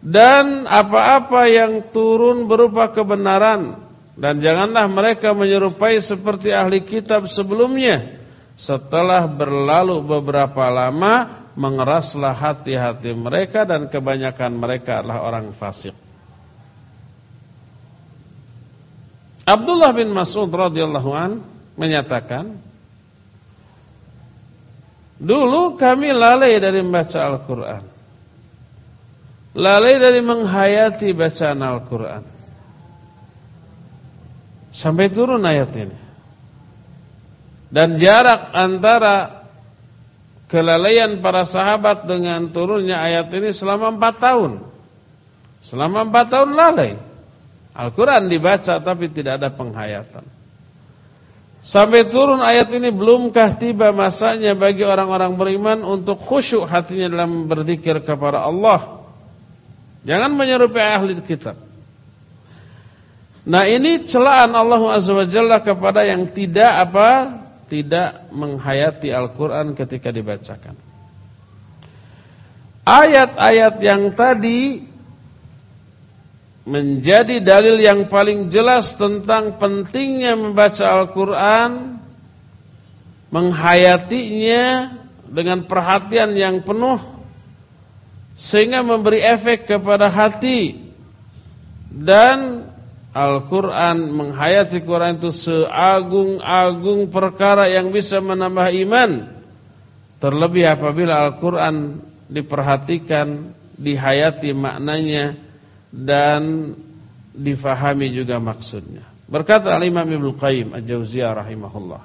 Speaker 1: Dan apa-apa yang turun berupa kebenaran dan janganlah mereka menyerupai seperti ahli kitab sebelumnya. Setelah berlalu beberapa lama mengeraslah hati-hati mereka dan kebanyakan mereka adalah orang fasik. Abdullah bin Mas'ud radhiyallahu an menyatakan, dulu kami lalai dari membaca Al-Qur'an. Lalai dari menghayati bacaan Al-Qur'an. Sampai turun ayat ini. Dan jarak antara kelalaian para sahabat dengan turunnya ayat ini selama empat tahun. Selama empat tahun lalai. Al-Quran dibaca tapi tidak ada penghayatan. Sampai turun ayat ini belumkah tiba masanya bagi orang-orang beriman untuk khusyuk hatinya dalam berzikir kepada Allah. Jangan menyerupai ahli kitab. Nah ini celaan Allah Azza wa Jalla kepada yang tidak apa? Tidak menghayati Al-Quran ketika dibacakan. Ayat-ayat yang tadi menjadi dalil yang paling jelas tentang pentingnya membaca Al-Quran, menghayatinya dengan perhatian yang penuh, sehingga memberi efek kepada hati dan Al-Quran menghayati Quran itu seagung-agung perkara yang bisa menambah iman. Terlebih apabila Al-Quran diperhatikan, dihayati maknanya dan difahami juga maksudnya. Berkata Al-Imam Ibnu Qayyim Al-Jauziyah rahimahullah.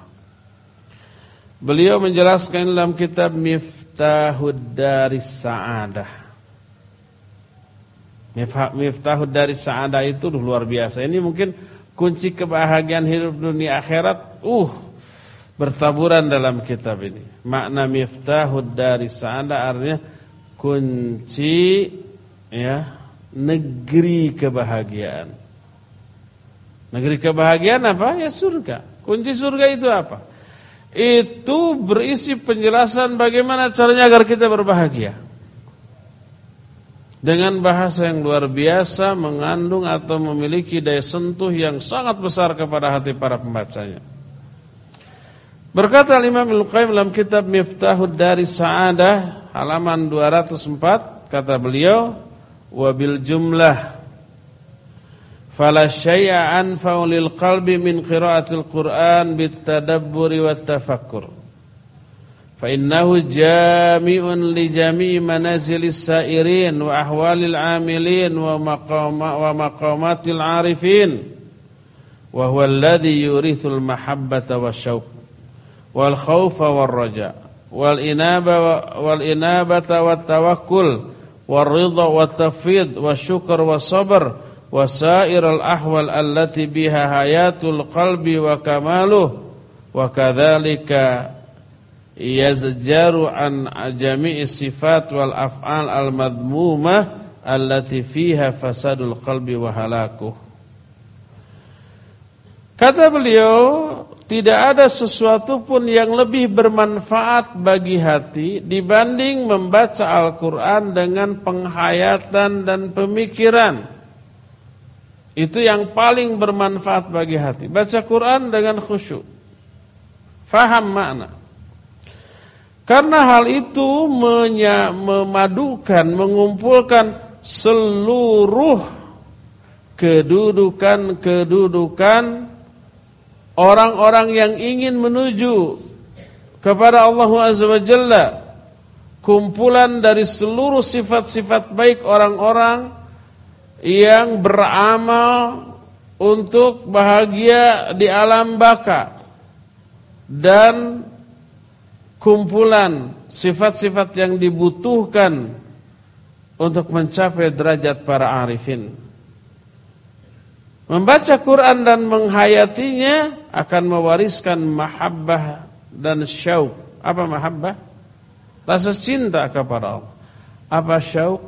Speaker 1: Beliau menjelaskan dalam kitab Miftahud Daris Sa'adah. Miftahud Daris Sa'adah itu luar biasa. Ini mungkin kunci kebahagiaan hidup dunia akhirat. Uh, bertaburan dalam kitab ini. Makna Miftahud Daris Sa'adah artinya kunci ya negeri kebahagiaan. Negeri kebahagiaan apa? Ya surga. Kunci surga itu apa? Itu berisi penjelasan bagaimana caranya agar kita berbahagia dengan bahasa yang luar biasa mengandung atau memiliki daya sentuh yang sangat besar kepada hati para pembacanya. Berkata Imam Al-Qayyim dalam kitab Miftahud dari Sa'adah halaman 204 kata beliau wabil jumlah fala syai'an anfa'u lil qalbi min qira'atil Qur'an bit tadabburi wat tafakkur فإنه جامع لجميع منازل السائرين وأحوال العاملين ومقامات العارفين وهو الذي يورث المحبة والشوق والخوف والرجاء والإنابة والإنابة والتوكل والرضا والتفيض والشكر والصبر وسائر الأحوال التي بها حياة القلب وكماله وكذلك yazjaru an jami'i sifat wal af'al al madmumah allati fiha fasadul qalbi wa halakuh Kata beliau tidak ada sesuatu pun yang lebih bermanfaat bagi hati dibanding membaca Al-Quran dengan penghayatan dan pemikiran. Itu yang paling bermanfaat bagi hati. Baca Quran dengan khusyuk. Faham makna. Karena hal itu memadukan, mengumpulkan seluruh kedudukan-kedudukan orang-orang yang ingin menuju kepada Allah Azza wa Jalla. Kumpulan dari seluruh sifat-sifat baik orang-orang yang beramal untuk bahagia di alam baka dan kumpulan sifat-sifat yang dibutuhkan untuk mencapai derajat para arifin. Membaca Quran dan menghayatinya akan mewariskan mahabbah dan syauq. Apa mahabbah? Rasa cinta kepada Allah. Apa syauq?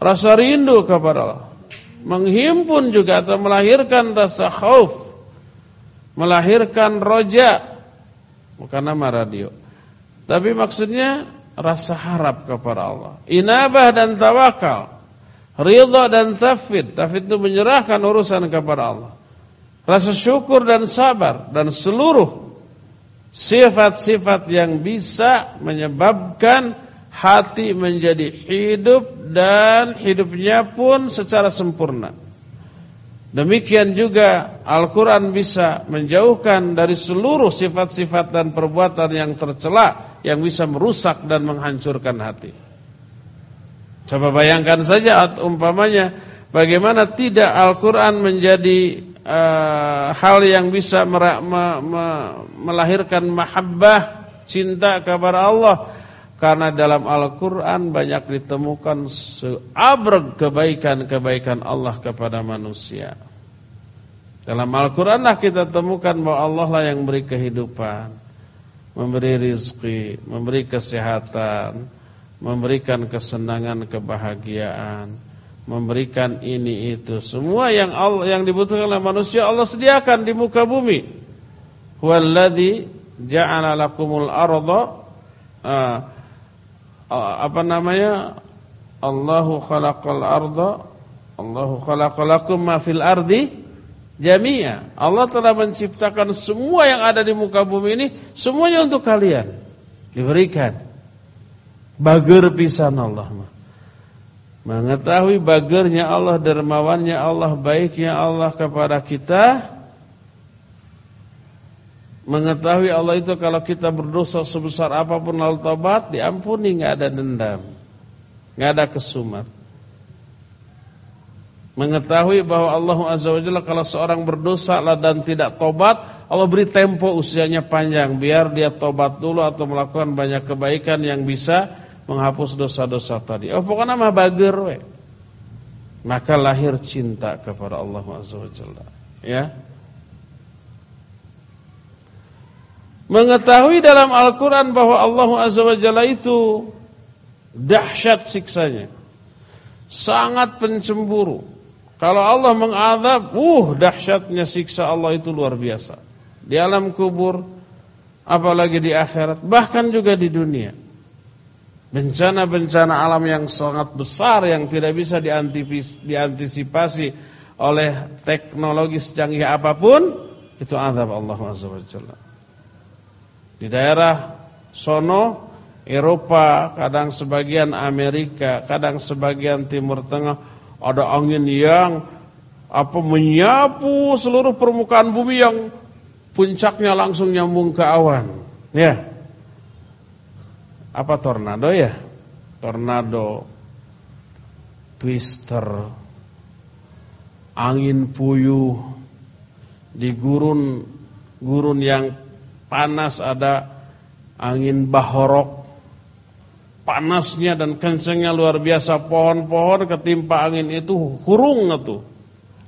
Speaker 1: Rasa rindu kepada Allah. Menghimpun juga atau melahirkan rasa khauf. Melahirkan roja. Bukan nama radio. Tapi maksudnya rasa harap kepada Allah. Inabah dan tawakal. Ridha dan tafid. Tafid itu menyerahkan urusan kepada Allah. Rasa syukur dan sabar dan seluruh sifat-sifat yang bisa menyebabkan hati menjadi hidup dan hidupnya pun secara sempurna. Demikian juga Al-Quran bisa menjauhkan dari seluruh sifat-sifat dan perbuatan yang tercela yang bisa merusak dan menghancurkan hati. Coba bayangkan saja umpamanya bagaimana tidak Al-Qur'an menjadi uh, hal yang bisa me me melahirkan mahabbah, cinta kepada Allah karena dalam Al-Qur'an banyak ditemukan seabrek kebaikan-kebaikan Allah kepada manusia. Dalam Al-Qur'an lah kita temukan bahwa Allah lah yang memberi kehidupan, memberi rizki, memberi kesehatan, memberikan kesenangan, kebahagiaan, memberikan ini itu. Semua yang Allah yang dibutuhkan oleh manusia Allah sediakan di muka bumi. Huwallazi ja'ala lakumul arda uh, apa namanya? Allahu khalaqal arda Allahu khalaqalakum ma fil ardi jami'a. Allah telah menciptakan semua yang ada di muka bumi ini semuanya untuk kalian. Diberikan. Bager pisan Allah mah. Mengetahui bagernya Allah, dermawannya Allah, baiknya Allah kepada kita. Mengetahui Allah itu kalau kita berdosa sebesar apa pun lalu tobat, diampuni, nggak ada dendam. nggak ada kesumat. Mengetahui bahwa Allah Azza wa Jalla kalau seorang berdosa dan tidak tobat, Allah beri tempo usianya panjang biar dia tobat dulu atau melakukan banyak kebaikan yang bisa menghapus dosa-dosa tadi. Oh pokoknya mah bager we. Maka lahir cinta kepada Allah Azza wa Jalla. Ya. Mengetahui dalam Al-Qur'an bahwa Allah Azza wa Jalla itu dahsyat siksanya. Sangat pencemburu. Kalau Allah mengadab, uh dahsyatnya siksa Allah itu luar biasa. Di alam kubur, apalagi di akhirat, bahkan juga di dunia. Bencana-bencana alam yang sangat besar yang tidak bisa diantisipasi oleh teknologi secanggih apa pun itu azab Allah wa Di daerah sono Eropa, kadang sebagian Amerika, kadang sebagian Timur Tengah ada angin yang apa menyapu seluruh permukaan bumi yang puncaknya langsung nyambung ke awan. Ya. Apa tornado ya? Tornado, twister, angin puyuh, di gurun gurun yang panas ada angin bahorok, panasnya dan kencengnya luar biasa. Pohon-pohon ketimpa angin itu hurung itu.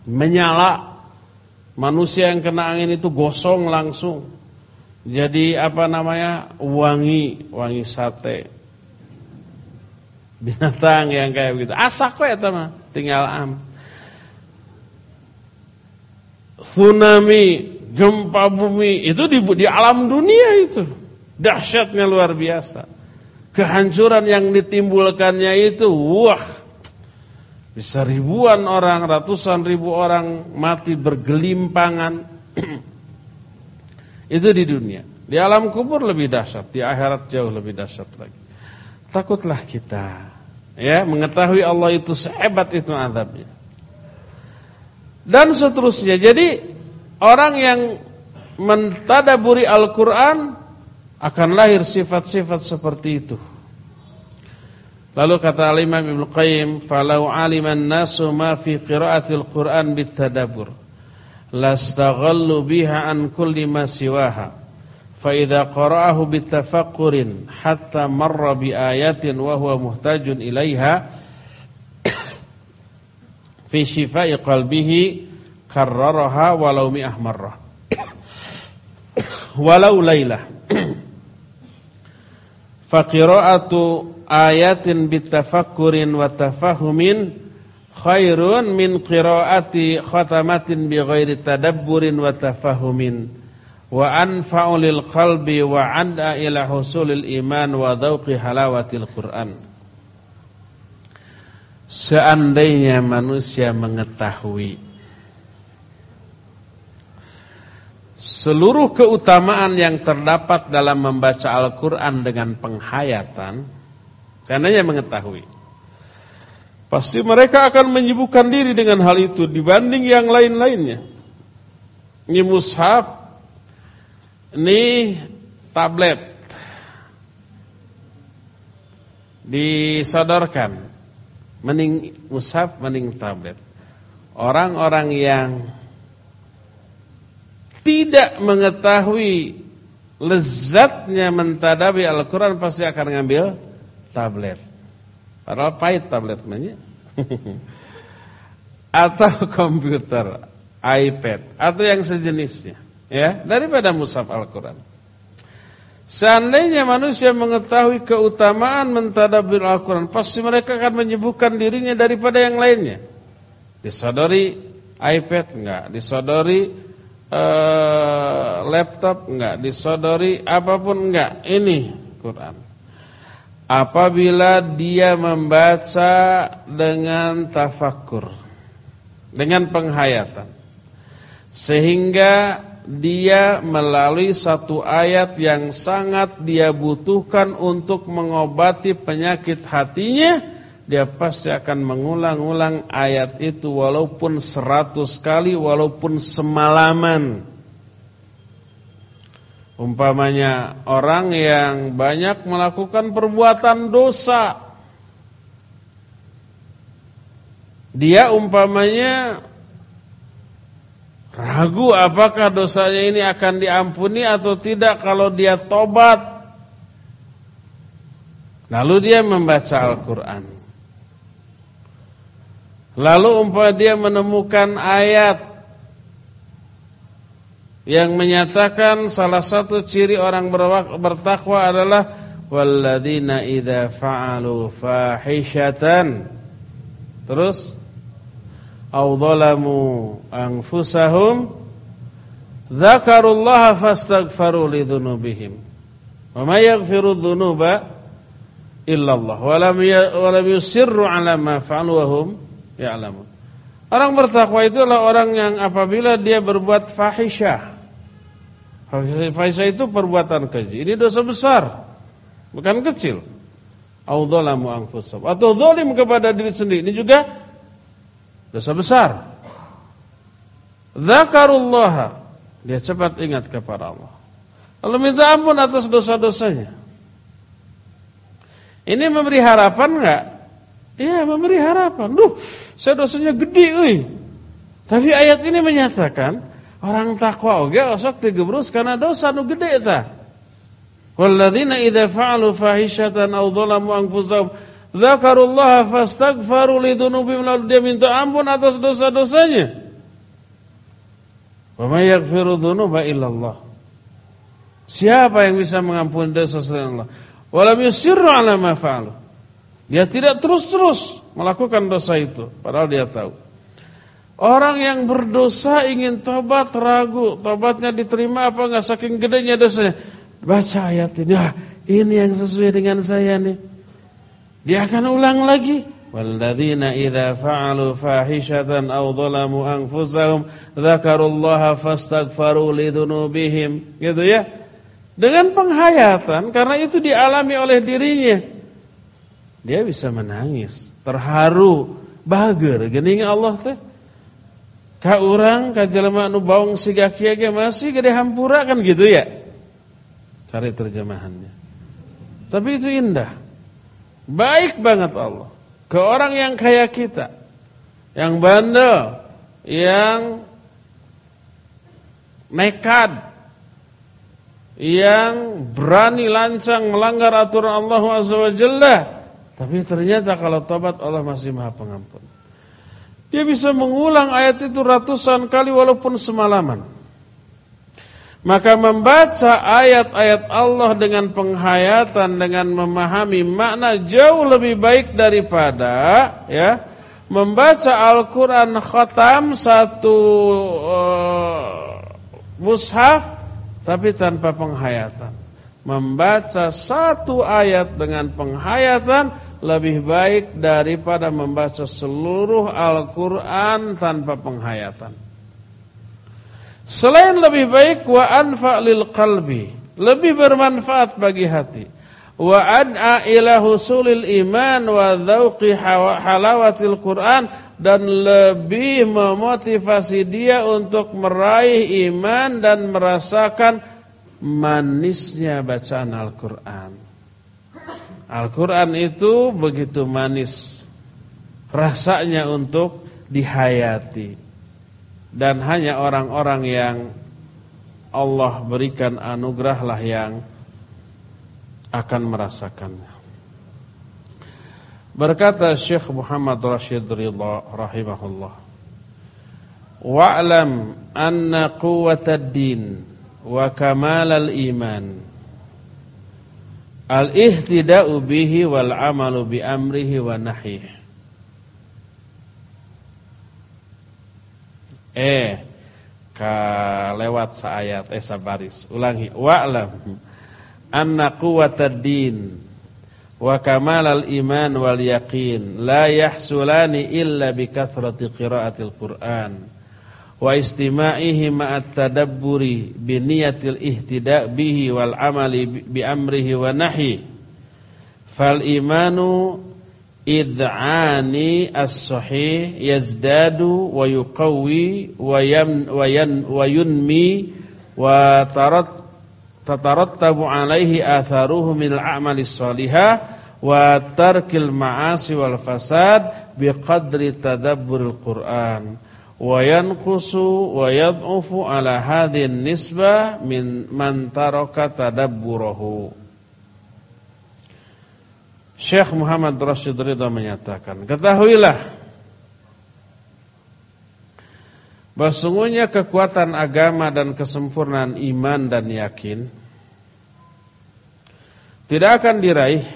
Speaker 1: Menyala. Manusia yang kena angin itu gosong langsung. Jadi apa namanya? Wangi. Wangi sate. Binatang yang kayak begitu. Asak ya mah tinggal am. Tsunami gempa bumi. Itu di, di alam dunia itu. Dahsyatnya luar biasa kehancuran yang ditimbulkannya itu wah bisa ribuan orang ratusan ribu orang mati bergelimpangan Itu di dunia. Di alam kubur lebih dahsyat, di akhirat jauh lebih dahsyat lagi. Takutlah kita ya mengetahui Allah itu sehebat itu azabnya. Dan seterusnya. Jadi orang yang mentadaburi Al-Qur'an akan lahir sifat-sifat seperti itu. Lalu kata Al-Imam Ibnu Qayyim, "Falau 'aliman nasu ma fi qira'atil Qur'an bitadabbur." lastaghallu biha an kulli ma siwaha fa idza qara'ahu bitafakkurin hatta marra bi ayatin wa huwa muhtajun ilaiha fi shifai qalbihi karraraha walau mi'ah marrah walau lailah faqira'atu ayatin bitafakkurin wa tafahumin khairun min qiraati khatamatin bighairi tadabburin wa tafahumin. Wa anfa'u lil qalbi wa anda ila husulil iman wa dhauqi halawatil Qur'an. Seandainya manusia mengetahui seluruh keutamaan yang terdapat dalam membaca Al-Qur'an dengan penghayatan, seandainya mengetahui Pasti mereka akan menyibukkan diri dengan hal itu dibanding yang lain-lainnya. Ini mushaf, ini tablet. Disodorkan. Mending mushaf, mending tablet. Orang-orang yang tidak mengetahui lezatnya mentadabi Al-Quran pasti akan ngambil tablet. Padahal pahit tabletnya. atau komputer, iPad atau yang sejenisnya, ya, daripada mushaf Al-Qur'an. Seandainya manusia mengetahui keutamaan mentadabbur Al-Qur'an, pasti mereka akan menyibukkan dirinya daripada yang lainnya. Disodori iPad enggak, disodori uh, laptop enggak, disodori apa pun enggak. Ini Quran apabila dia membaca dengan tafakur, dengan penghayatan, sehingga dia melalui satu ayat yang sangat dia butuhkan untuk mengobati penyakit hatinya, dia pasti akan mengulang-ulang ayat itu walaupun seratus kali, walaupun semalaman. Umpamanya orang yang banyak melakukan perbuatan dosa. Dia umpamanya ragu apakah dosanya ini akan diampuni atau tidak kalau dia tobat. Lalu dia membaca Al-Quran. Lalu umpamanya dia menemukan ayat yang menyatakan salah satu ciri orang bertakwa adalah walladzina idza fa'alu fahishatan. Terus au dzalamu anfusahum dzakarullaha fastaghfaru lidzunubihim wa may yaghfiru dzunuba illa Allah wa lam lam yusirru ala ma fa'alu ya'lamun Orang bertakwa itu adalah orang yang apabila dia berbuat fahisyah Fahisah itu perbuatan keji. Ini dosa besar. Bukan kecil. Audzalamu anfusahum atau zalim kepada diri sendiri. Ini juga dosa besar. Zakarullah. Dia cepat ingat kepada Allah. Lalu minta ampun atas dosa-dosanya. Ini memberi harapan enggak? Iya, memberi harapan. Duh, saya dosanya gede, euy. Tapi ayat ini menyatakan Orang takwa oge osok digebrus karena dosa nu gede ta. Walladzina idza fa'alu fahishatan aw dhalamu anfusahum dzakarullaha fastaghfaru lidzunubihim lalu dia minta ampun atas dosa-dosanya. Wa may yaghfiru dzunuba illallah. Siapa yang bisa mengampuni dosa selain Allah? Walam yusirru ala ma fa'alu. Dia tidak terus-terus melakukan dosa itu padahal dia tahu. Orang yang berdosa ingin tobat ragu, tobatnya diterima apa enggak saking gedenya dosanya. Baca ayat ini, ah, ini yang sesuai dengan saya nih. Dia akan ulang lagi. Walladzina idza fa'alu fahishatan aw dhalamu anfusahum dzakarullaha lidzunubihim. Gitu ya. Dengan penghayatan karena itu dialami oleh dirinya. Dia bisa menangis, terharu, bager geuning Allah teh. Ka orang ka jelema anu baung siga kieu ge masih gede hampura kan gitu ya. Cari terjemahannya. Tapi itu indah. Baik banget Allah. Ke orang yang kayak kita. Yang bandel, yang nekat, yang berani lancang melanggar aturan Allah Subhanahu wa Tapi ternyata kalau tobat Allah masih Maha Pengampun. Dia bisa mengulang ayat itu ratusan kali walaupun semalaman. Maka membaca ayat-ayat Allah dengan penghayatan dengan memahami makna jauh lebih baik daripada ya membaca Al-Qur'an khatam satu uh, mushaf tapi tanpa penghayatan. Membaca satu ayat dengan penghayatan lebih baik daripada membaca seluruh Al-Qur'an tanpa penghayatan. Selain lebih baik wa anfa lil qalbi, lebih bermanfaat bagi hati. Wa ad'a ila husulil iman wa dzauqi halawatil Quran dan lebih memotivasi dia untuk meraih iman dan merasakan manisnya bacaan Al-Qur'an. Al-Qur'an itu begitu manis rasanya untuk dihayati dan hanya orang-orang yang Allah berikan anugerahlah yang akan merasakannya. Berkata Syekh Muhammad Rashid Ridha rahimahullah. Wa'lam anna quwwatad din wa kamalal iman al-ihtida'u bihi wal 'amalu bi amrihi wa nahyihi Eh lewat saayat eh sabaris. Ulangi. Wa'lam anna quwwatad din wa kamalal iman wal yaqin la yahsulani illa bi kathrati qiraatil Qur'an wa istima'ihi ma'at tadabburi bi niyatil ihtida' bihi wal amali bi amrihi wa nahi fal imanu id'ani as-sahih yazdadu wa yuqawwi wa yam yan wa yunmi wa tarat tatarattabu alaihi atharuhu min al-a'mali salihah wa tarkil ma'asi wal fasad biqadri tadabburil Qur'an wa yanqusu wa yad'ufu ala hadhihi nisbah min man taraka tadabburahu. Syekh Muhammad Rashid Ridha menyatakan, ketahuilah bahwa kekuatan agama dan kesempurnaan iman dan yakin tidak akan diraih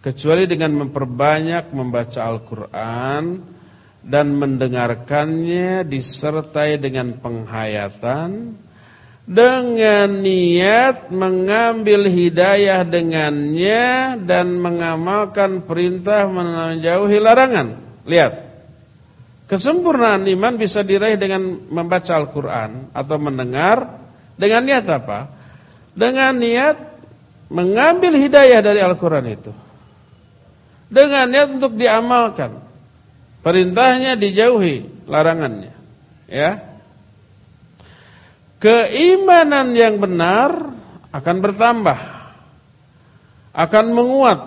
Speaker 1: kecuali dengan memperbanyak membaca Al-Quran dan mendengarkannya disertai dengan penghayatan dengan niat mengambil hidayah dengannya dan mengamalkan perintah menjauhi larangan. Lihat. Kesempurnaan iman bisa diraih dengan membaca Al-Qur'an atau mendengar dengan niat apa? Dengan niat mengambil hidayah dari Al-Qur'an itu. Dengan niat untuk diamalkan. Perintahnya dijauhi larangannya. Ya keimanan yang benar akan bertambah, akan menguat,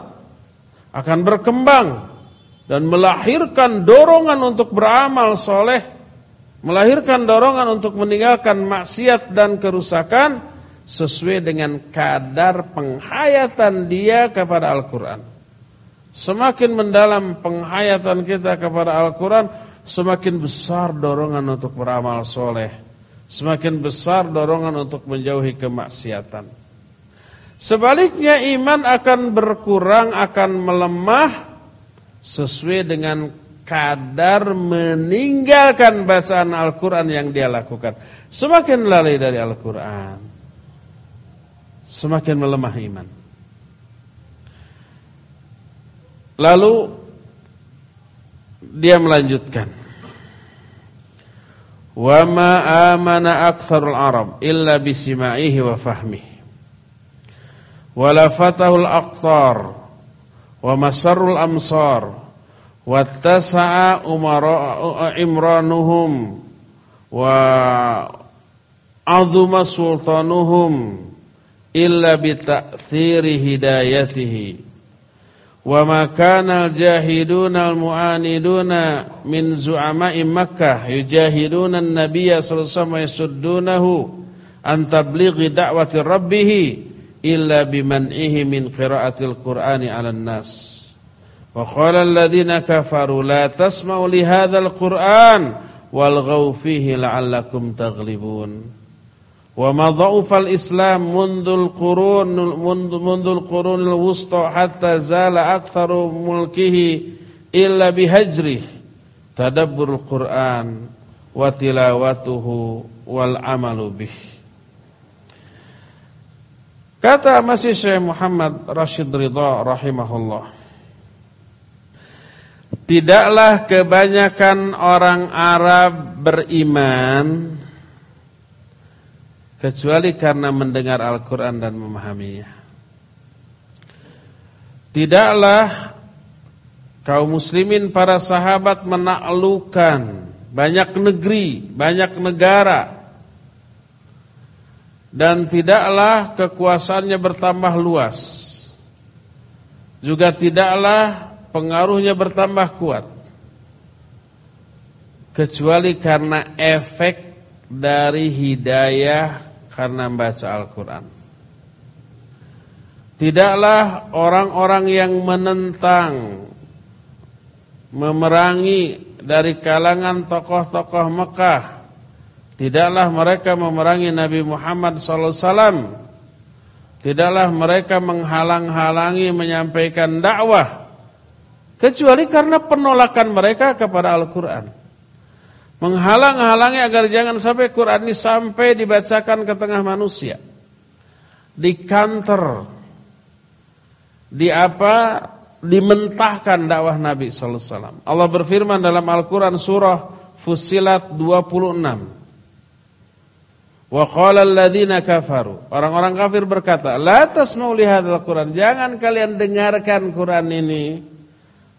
Speaker 1: akan berkembang dan melahirkan dorongan untuk beramal soleh, melahirkan dorongan untuk meninggalkan maksiat dan kerusakan sesuai dengan kadar penghayatan dia kepada Al-Quran. Semakin mendalam penghayatan kita kepada Al-Quran, semakin besar dorongan untuk beramal soleh Semakin besar dorongan untuk menjauhi kemaksiatan. Sebaliknya iman akan berkurang, akan melemah sesuai dengan kadar meninggalkan bacaan Al-Quran yang dia lakukan. Semakin lalai dari Al-Quran, semakin melemah iman. Lalu dia melanjutkan. Wa ma amana aktsarul Arab illa bisima'ihi wa fahmihi. Wa lafatahul aqtar wa masarrul amsar wattasa'a umara imranuhum wa azuma sultanuhum illa bi ta'thiri hidayatihi wa ma kana al-jahiduna al-mu'aniduna min zu'ama'i Makkah yujahiduna an-nabiyya sallallahu alaihi wasallam yasuddunahu an tablighi da'wati rabbih illa biman'ihi min qira'atil qur'ani 'alan nas Wa qala alladziina kafaru la tasma'u li hadzal Qur'an walghaw fihi la'allakum taghlibun. Wa ma dha'ufal Islam mundul qurun mundul qurunil wusta hatta zala aktsaru mulkihi illa bihajrih tadabburul Qur'an wa tilawatuhu wal amalu bih. Kata masih Syekh Muhammad Rashid Ridha rahimahullah Tidaklah kebanyakan orang Arab beriman kecuali karena mendengar Al-Qur'an dan memahaminya. Tidaklah kaum muslimin para sahabat menaklukkan banyak negeri, banyak negara dan tidaklah kekuasaannya bertambah luas. Juga tidaklah pengaruhnya bertambah kuat kecuali karena efek dari hidayah karena membaca Al-Qur'an. Tidaklah orang-orang yang menentang memerangi dari kalangan tokoh-tokoh Mekah tidaklah mereka memerangi Nabi Muhammad wasallam tidaklah mereka menghalang-halangi menyampaikan dakwah Kecuali karena penolakan mereka kepada Al-Quran Menghalang-halangi agar jangan sampai Quran ini sampai dibacakan ke tengah manusia. Di kantor. Di apa? Dimentahkan dakwah Nabi SAW Allah berfirman dalam Al-Quran surah Fusilat 26 Wa qala kafaru. Orang-orang kafir berkata La tasma'u li hadzal Qur'an. Jangan kalian dengarkan Quran ini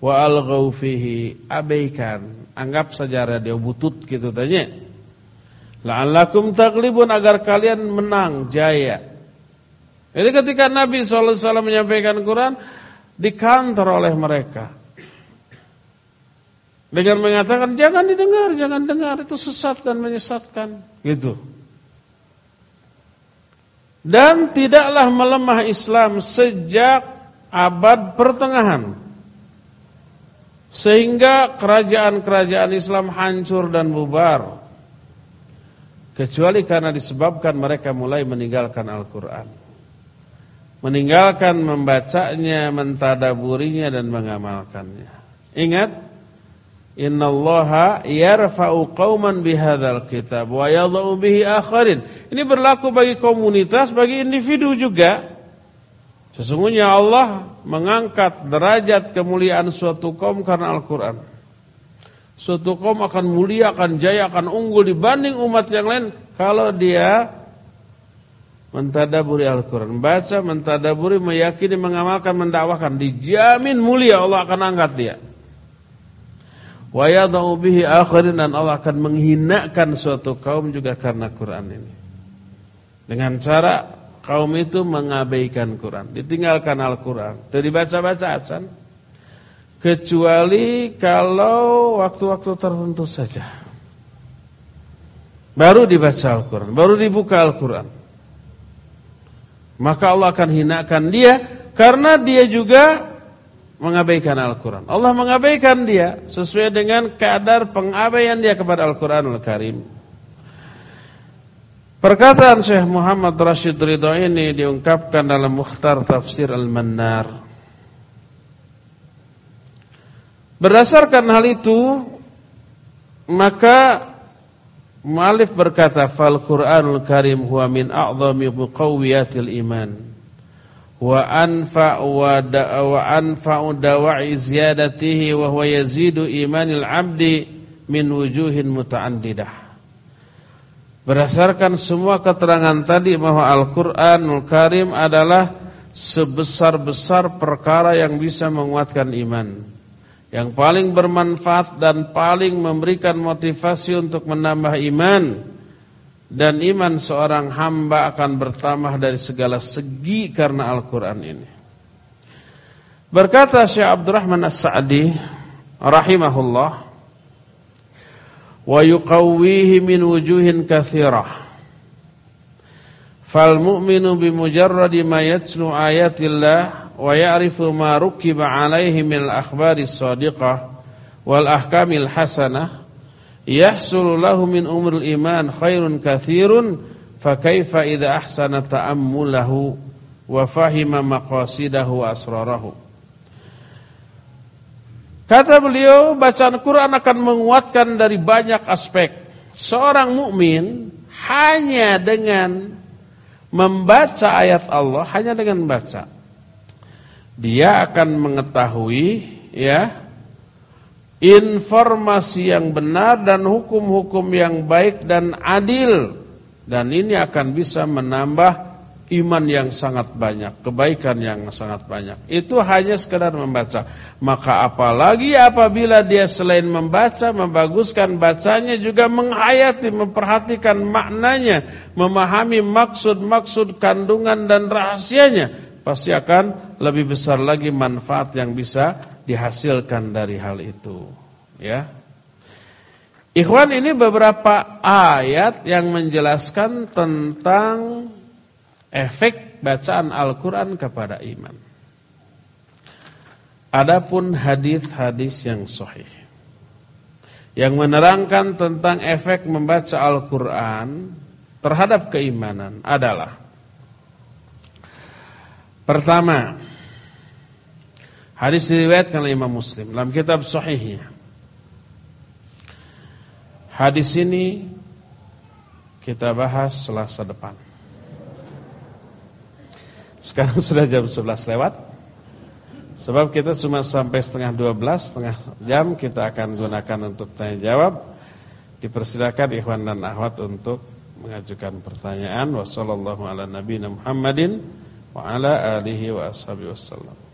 Speaker 1: wa alghaw fihi abaikan. Anggap saja radio butut gitu tanya la'allakum taglibun agar kalian menang jaya. Jadi ketika Nabi SAW menyampaikan Quran dikantor oleh mereka. Dengan mengatakan jangan didengar jangan dengar. Itu sesat dan menyesatkan gitu. Dan tidaklah melemah Islam sejak abad pertengahan sehingga kerajaan-kerajaan Islam hancur dan bubar. Kecuali karena disebabkan mereka mulai meninggalkan Al-Quran. Meninggalkan membacanya, mentadaburinya dan mengamalkannya. Ingat? Inna Allaha yarfa'u qawman bihadal kitab Wa yadha'u bihi akharin. Ini berlaku bagi komunitas, bagi individu juga Sesungguhnya Allah mengangkat derajat kemuliaan suatu kaum karena Al-Quran. Suatu kaum akan mulia, akan jaya, akan unggul dibanding umat yang lain kalau dia mentadaburi Al-Quran. Baca, mentadaburi, meyakini, mengamalkan, mendakwahkan. Dijamin mulia Allah akan angkat dia. Wa yadau akhirin dan Allah akan menghinakan suatu kaum juga karena Quran ini. Dengan cara kaum itu mengabaikan Quran, ditinggalkan Al-Quran, tidak dibaca-baca acan, kecuali kalau waktu-waktu tertentu saja. Baru dibaca Al-Quran, baru dibuka Al-Quran. Maka Allah akan hinakan dia karena dia juga mengabaikan Al-Quran. Allah mengabaikan dia sesuai dengan kadar pengabaian dia kepada Al-Quranul Karim. Perkataan Syekh Muhammad Rashid Ridho ini diungkapkan dalam Mukhtar Tafsir Al-Mannar. Berdasarkan hal itu, maka Mu'alif berkata, "Fal Qur'anul Karim huwa min a'zami muqawwiyatil iman." Wa anfa wa da wa anfa'u dawa'i ziyadatihi wa huwa yazidu imanil 'abdi min wujuhin muta'addidah. Berdasarkan semua keterangan tadi bahwa Al-Quranul Karim adalah sebesar-besar perkara yang bisa menguatkan iman. Yang paling bermanfaat dan paling memberikan motivasi untuk menambah iman. Dan iman seorang hamba akan bertambah dari segala segi karena Al-Quran ini. Berkata Syekh Abdurrahman As-Sa'di rahimahullah wa yuqawwihi min wujuhin kathirah fal mu'minu bimujarradi ma yatslu ayatillah wa ya'rifu ma rukiba alaihi min al-akhbari shadiqah wal ahkamil hasanah yahsulu lahu min umril iman khairun kathirun fa kaifa idza ahsana Kata beliau bacaan Quran akan menguatkan dari banyak aspek. Seorang mukmin hanya dengan membaca ayat Allah hanya dengan membaca dia akan mengetahui ya informasi yang benar dan hukum-hukum yang baik dan adil. Dan ini akan bisa menambah iman yang sangat banyak, kebaikan yang sangat banyak. Itu hanya sekedar membaca. Maka apalagi apabila dia selain membaca, membaguskan bacanya juga menghayati, memperhatikan maknanya, memahami maksud-maksud kandungan dan rahasianya, pasti akan lebih besar lagi manfaat yang bisa dihasilkan dari hal itu. Ya. Ikhwan ini beberapa ayat yang menjelaskan tentang efek bacaan Al-Quran kepada iman. Adapun hadis-hadis yang sahih yang menerangkan tentang efek membaca Al-Quran terhadap keimanan adalah pertama hadis diriwayatkan oleh Imam Muslim dalam kitab sahihnya. Hadis ini kita bahas selasa depan. Sekarang sudah jam 11 lewat. Sebab kita cuma sampai setengah 12 Setengah jam kita akan gunakan untuk tanya jawab Dipersilakan ikhwan dan akhwat untuk mengajukan pertanyaan. Wassalamualaikum warahmatullahi wabarakatuh. Wa ala alihi wa ashabihi wassalam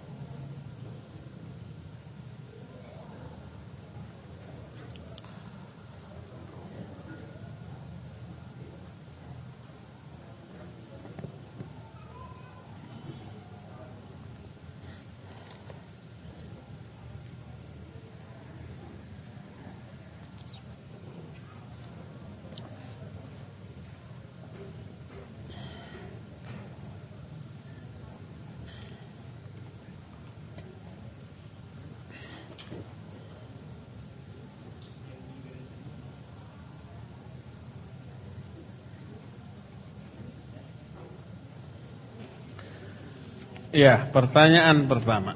Speaker 1: Ya, pertanyaan pertama.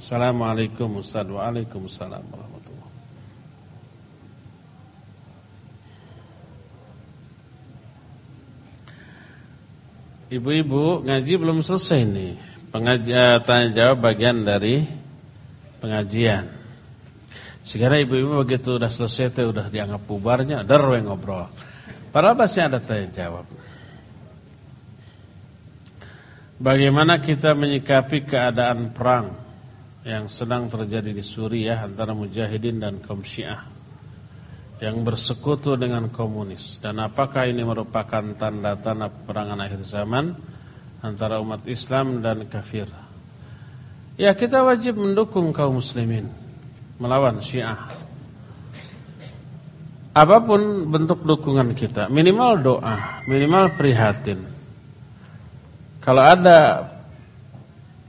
Speaker 1: Assalamualaikum Ustaz. Waalaikumsalam warahmatullahi Ibu-ibu ngaji belum selesai nih. Pengajian tanya jawab bagian dari pengajian. Sekarang ibu-ibu begitu udah selesai tuh udah dianggap bubarnya Darwe ngobrol. Padahal masih ada tanya jawab Bagaimana kita menyikapi keadaan perang yang sedang terjadi di Suriah antara mujahidin dan kaum Syiah yang bersekutu dengan komunis dan apakah ini merupakan tanda-tanda peperangan akhir zaman antara umat Islam dan kafir? Ya, kita wajib mendukung kaum muslimin melawan Syiah. Apa pun bentuk dukungan kita, minimal doa, minimal prihatin. Kalau ada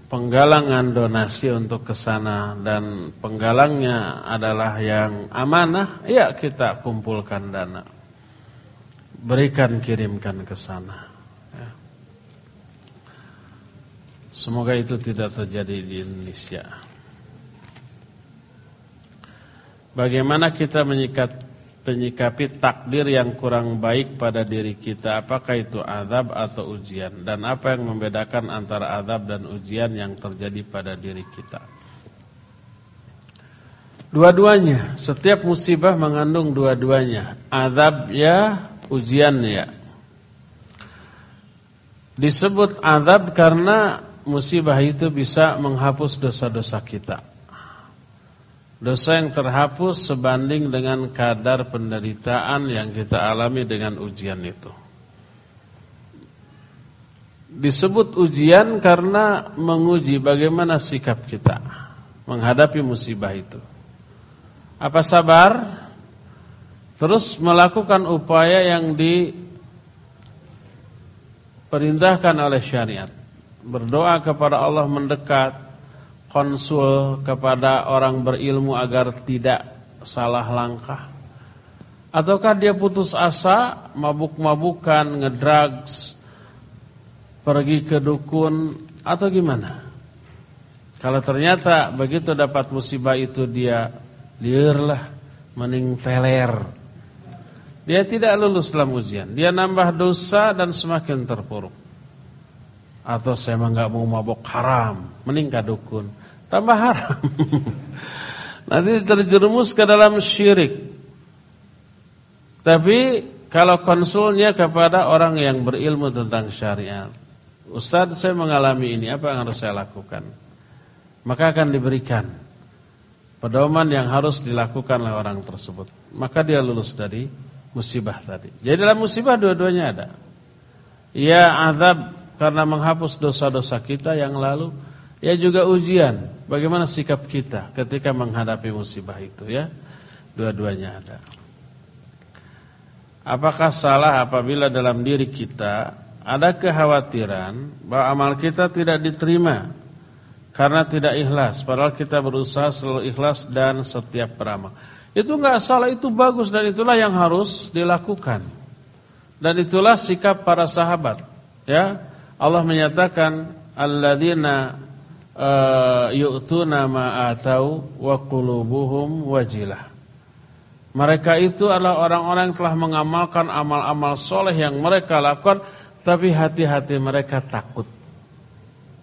Speaker 1: penggalangan donasi untuk ke sana dan penggalangnya adalah yang amanah, ya kita kumpulkan dana. Berikan kirimkan ke sana. Ya. Semoga itu tidak terjadi di Indonesia. Bagaimana kita menyikat menyikapi takdir yang kurang baik pada diri kita. Apakah itu azab atau ujian? Dan apa yang membedakan antara azab dan ujian yang terjadi pada diri kita? Dua-duanya. Setiap musibah mengandung dua-duanya. Azab ya ujian ya. Disebut azab karena musibah itu bisa menghapus dosa-dosa kita Dosa yang terhapus sebanding dengan kadar penderitaan yang kita alami dengan ujian itu. Disebut ujian karena menguji bagaimana sikap kita menghadapi musibah itu. Apa sabar? Terus melakukan upaya yang diperintahkan oleh syariat. berdoa kepada Allah mendekat, konsul kepada orang berilmu agar tidak salah langkah. Ataukah dia putus asa, mabuk-mabukan, ngedrugs, pergi ke dukun atau gimana? Kalau ternyata begitu dapat musibah itu dia liurlah mending teler dia tidak lulus dalam ujian. Dia nambah dosa dan semakin terpuruk. Atau saya mah nggak mau mabok haram, meningkat dukun, tambah haram. Nanti terjerumus ke dalam syirik. Tapi kalau konsulnya kepada orang yang berilmu tentang syariat, Ustaz saya mengalami ini, apa yang harus saya lakukan? Maka akan diberikan pedoman yang harus dilakukan oleh orang tersebut. Maka dia lulus dari musibah tadi. Jadi dalam musibah dua-duanya ada. Ya azab karena menghapus dosa-dosa kita yang lalu, ya juga ujian bagaimana sikap kita ketika menghadapi musibah itu ya. Dua-duanya ada. Apakah salah apabila dalam diri kita ada kekhawatiran bahwa amal kita tidak diterima karena tidak ikhlas padahal kita berusaha selalu ikhlas dan setiap beramal. Itu enggak salah, itu bagus dan itulah yang harus dilakukan. Dan itulah sikap para sahabat. Ya, Allah menyatakan alladzina uh, yu'tuna ma atau wa qulubuhum wajilah. Mereka itu adalah orang-orang yang telah mengamalkan amal-amal soleh yang mereka lakukan, tapi hati-hati mereka takut.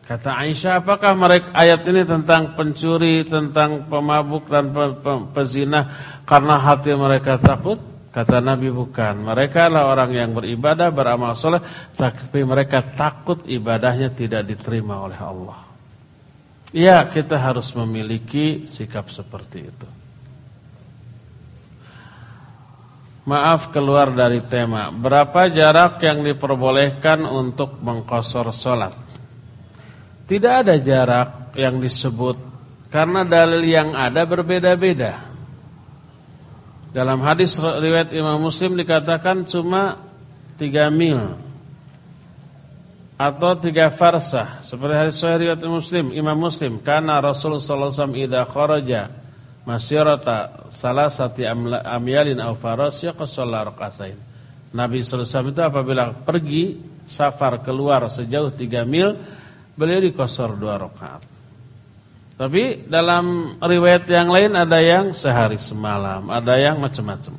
Speaker 1: Kata Aisyah, apakah mereka ayat ini tentang pencuri, tentang pemabuk dan pe, pe, pezina karena hati mereka takut? Kata Nabi bukan. Mereka adalah orang yang beribadah, beramal soleh, tapi mereka takut ibadahnya tidak diterima oleh Allah. Ya, kita harus memiliki sikap seperti itu. Maaf keluar dari tema. Berapa jarak yang diperbolehkan untuk mengkosor solat? Tidak ada jarak yang disebut karena dalil yang ada berbeda-beda. Dalam hadis riwayat Imam Muslim dikatakan cuma tiga mil atau tiga farsah seperti hadis sahih riwayat Muslim Imam Muslim karena Rasulullah sallallahu alaihi wasallam idza kharaja masyarata salasati amyalin aw faras yaqsalla raqasain Nabi sallallahu alaihi wasallam itu apabila pergi safar keluar sejauh tiga mil beliau dikosor dua rakaat. Tapi dalam riwayat yang lain ada yang sehari semalam, ada yang macam-macam.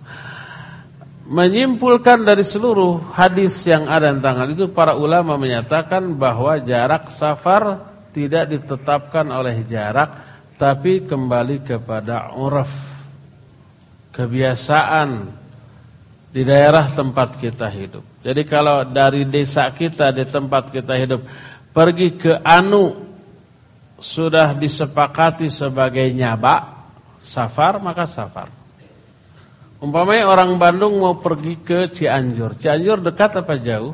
Speaker 1: Menyimpulkan dari seluruh hadis yang ada tentang hal itu para ulama menyatakan bahwa jarak safar tidak ditetapkan oleh jarak tapi kembali kepada uraf kebiasaan di daerah tempat kita hidup. Jadi kalau dari desa kita di tempat kita hidup pergi ke anu sudah disepakati sebagai nyaba safar maka safar. Umpamanya orang Bandung mau pergi ke Cianjur. Cianjur dekat apa jauh?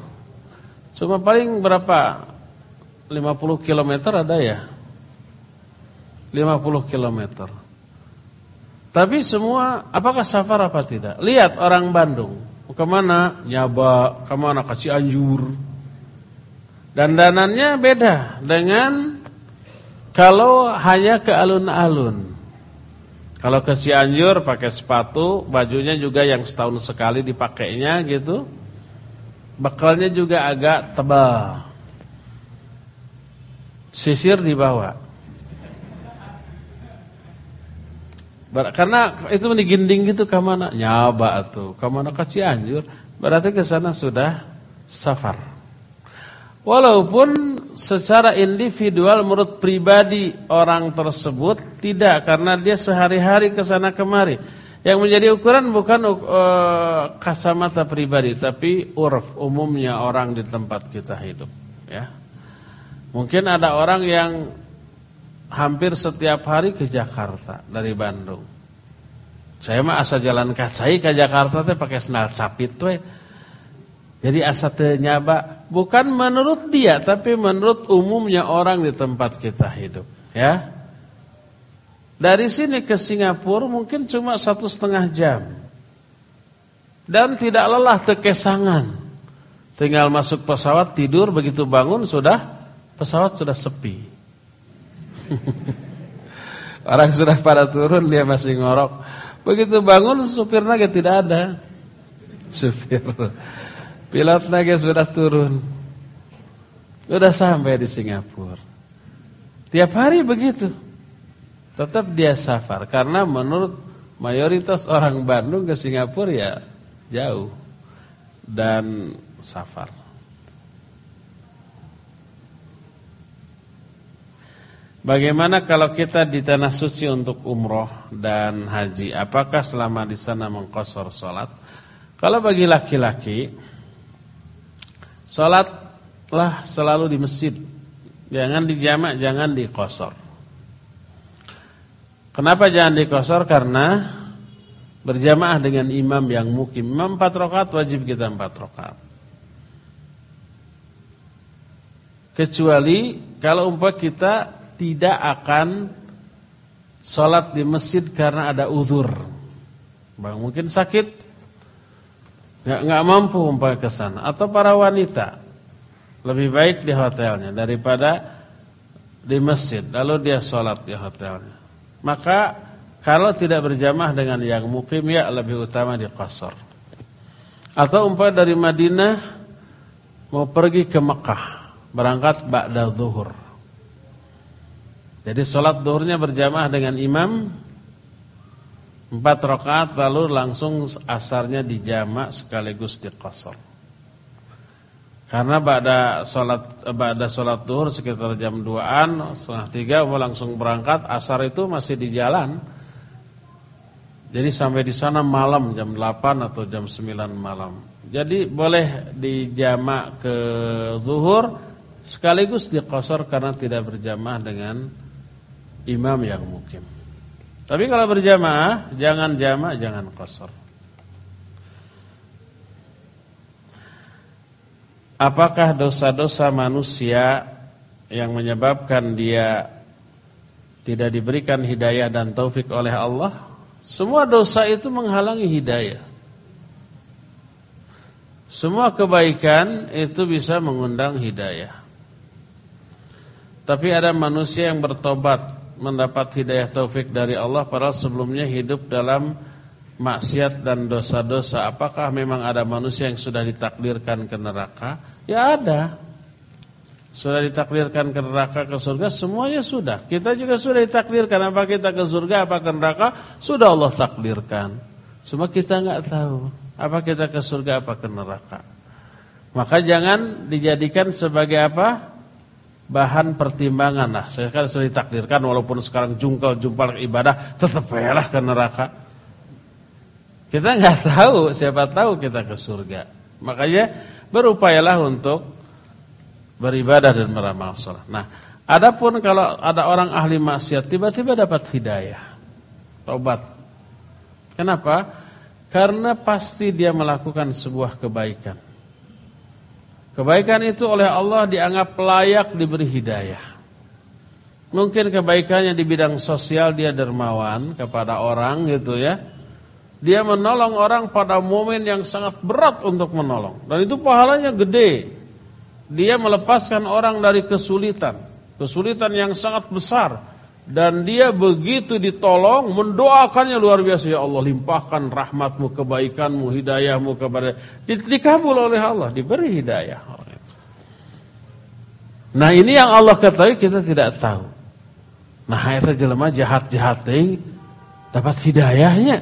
Speaker 1: Cuma paling berapa? 50 km ada ya? 50 km. Tapi semua apakah safar apa tidak? Lihat orang Bandung. Ke mana? Nyaba, ke mana? Ke Cianjur. Dan danannya beda dengan kalau hanya ke alun-alun. Kalau ke Cianjur pakai sepatu, bajunya juga yang setahun sekali dipakainya gitu. Bekalnya juga agak tebal. Sisir di bawah. Karena itu diginding gitu ke mana? Nyaba tuh. Ke mana ke Cianjur? Berarti ke sana sudah safar. Walaupun secara individual menurut pribadi orang tersebut tidak karena dia sehari-hari ke sana kemari. Yang menjadi ukuran bukan uh, kacamata pribadi tapi urf umumnya orang di tempat kita hidup, ya. Mungkin ada orang yang hampir setiap hari ke Jakarta dari Bandung. Saya mah asal jalan kacai ke Jakarta teh pakai sandal capit we. Jadi asa nyaba bukan menurut dia tapi menurut umumnya orang di tempat kita hidup, ya. Dari sini ke Singapura mungkin cuma satu setengah jam dan tidak lelah terkesangan. Tinggal masuk pesawat tidur begitu bangun sudah pesawat sudah sepi. Orang sudah pada turun dia masih ngorok. Begitu bangun supir naga tidak ada. Supir. Pilot naga sudah turun. Sudah sampai di Singapura. Tiap hari begitu. Tetap dia safar karena menurut mayoritas orang Bandung ke Singapura ya jauh dan safar. Bagaimana kalau kita di tanah suci untuk umroh dan haji? Apakah selama di sana mengkosor sholat? Kalau bagi laki-laki, sholatlah selalu di masjid. Jangan di jamak, jangan di kosor. Kenapa jangan di kosor? Karena berjamaah dengan imam yang mukim. Imam empat rakaat wajib kita empat rakaat. Kecuali kalau umpah kita tidak akan sholat di masjid karena ada uzur. Bang mungkin sakit, nggak nggak mampu umpah ke sana. Atau para wanita lebih baik di hotelnya daripada di masjid. Lalu dia sholat di hotelnya. Maka kalau tidak berjamaah dengan yang mukim ya lebih utama di qasar. Atau umpah dari Madinah mau pergi ke Mekah, berangkat ba'da zuhur. Jadi sholat duhurnya berjamaah dengan imam Empat rakaat lalu langsung asarnya dijamak sekaligus diqasar. Karena pada sholat pada sholat duhur sekitar jam 2an setengah tiga langsung berangkat asar itu masih di jalan. Jadi sampai di sana malam jam 8 atau jam 9 malam. Jadi boleh dijamak ke zuhur sekaligus diqasar karena tidak berjamaah dengan imam yang mukim. Tapi kalau berjamaah, jangan jamaah, jangan kosor. Apakah dosa-dosa manusia yang menyebabkan dia tidak diberikan hidayah dan taufik oleh Allah? Semua dosa itu menghalangi hidayah. Semua kebaikan itu bisa mengundang hidayah. Tapi ada manusia yang bertobat mendapat hidayah taufik dari Allah padahal sebelumnya hidup dalam maksiat dan dosa-dosa. Apakah memang ada manusia yang sudah ditakdirkan ke neraka? Ya ada. Sudah ditakdirkan ke neraka ke surga semuanya sudah. Kita juga sudah ditakdirkan apa kita ke surga apa ke neraka sudah Allah takdirkan. Cuma kita nggak tahu apa kita ke surga apa ke neraka. Maka jangan dijadikan sebagai apa? Bahan pertimbangan lah. Saya kan sudah ditakdirkan walaupun sekarang jungkal jumpal ibadah tetap lah ke neraka. Kita nggak tahu, siapa tahu kita ke surga. Makanya berupayalah untuk beribadah dan beramal saleh. Nah, adapun kalau ada orang ahli maksiat tiba-tiba dapat hidayah, tobat. Kenapa? Karena pasti dia melakukan sebuah kebaikan. Kebaikan itu oleh Allah dianggap layak diberi hidayah. Mungkin kebaikannya di bidang sosial dia dermawan kepada orang gitu ya. Dia menolong orang pada momen yang sangat berat untuk menolong. Dan itu pahalanya gede. Dia melepaskan orang dari kesulitan. Kesulitan yang sangat besar. Dan dia begitu ditolong mendoakannya luar biasa. Ya Allah limpahkan rahmatmu kebaikanmu hidayahmu kepada dikabul oleh Allah diberi hidayah Nah ini yang Allah ketahui kita tidak tahu. Nah itu jelema jahat-jahat dapat hidayahnya.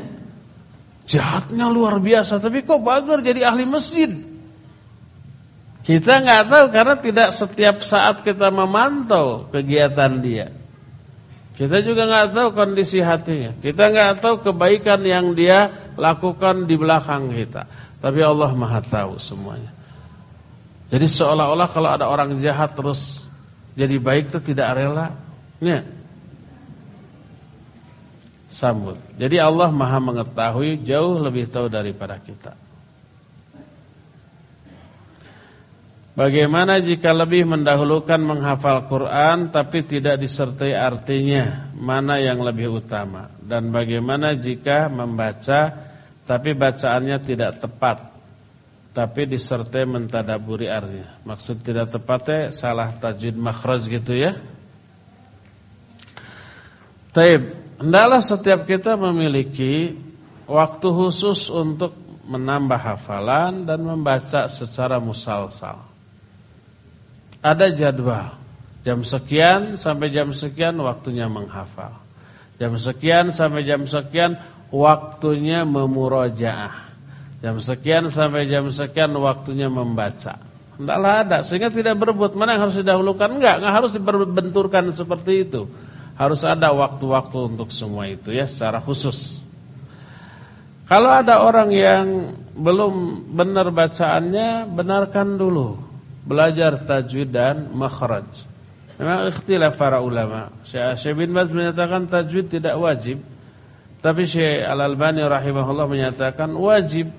Speaker 1: Jahatnya luar biasa tapi kok bager jadi ahli masjid? Kita nggak tahu karena tidak setiap saat kita memantau kegiatan dia kita juga nggak tahu kondisi hatinya. Kita nggak tahu kebaikan yang dia lakukan di belakang kita. Tapi Allah Maha tahu semuanya. Jadi seolah-olah kalau ada orang jahat terus jadi baik itu tidak rela. Ya. Sambut. Jadi Allah Maha mengetahui jauh lebih tahu daripada kita. Bagaimana jika lebih mendahulukan menghafal Quran tapi tidak disertai artinya? Mana yang lebih utama? Dan bagaimana jika membaca tapi bacaannya tidak tepat? tapi disertai mentadaburi artinya. Maksud tidak tepatnya salah tajwid makhraj gitu ya. Taib, hendaklah setiap kita memiliki waktu khusus untuk menambah hafalan dan membaca secara musalsal. Ada jadwal. Jam sekian sampai jam sekian waktunya menghafal. Jam sekian sampai jam sekian waktunya memurojaah. Jam sekian sampai jam sekian waktunya membaca. Tidaklah ada sehingga tidak berebut mana yang harus didahulukan enggak, enggak harus dibenturkan seperti itu. Harus ada waktu-waktu untuk semua itu ya secara khusus. Kalau ada orang yang belum benar bacaannya, benarkan dulu. Belajar tajwid dan makhraj. Memang ikhtilaf para ulama. Syekh bin Baz menyatakan tajwid tidak wajib. Tapi Syekh Al-Albani rahimahullah menyatakan wajib.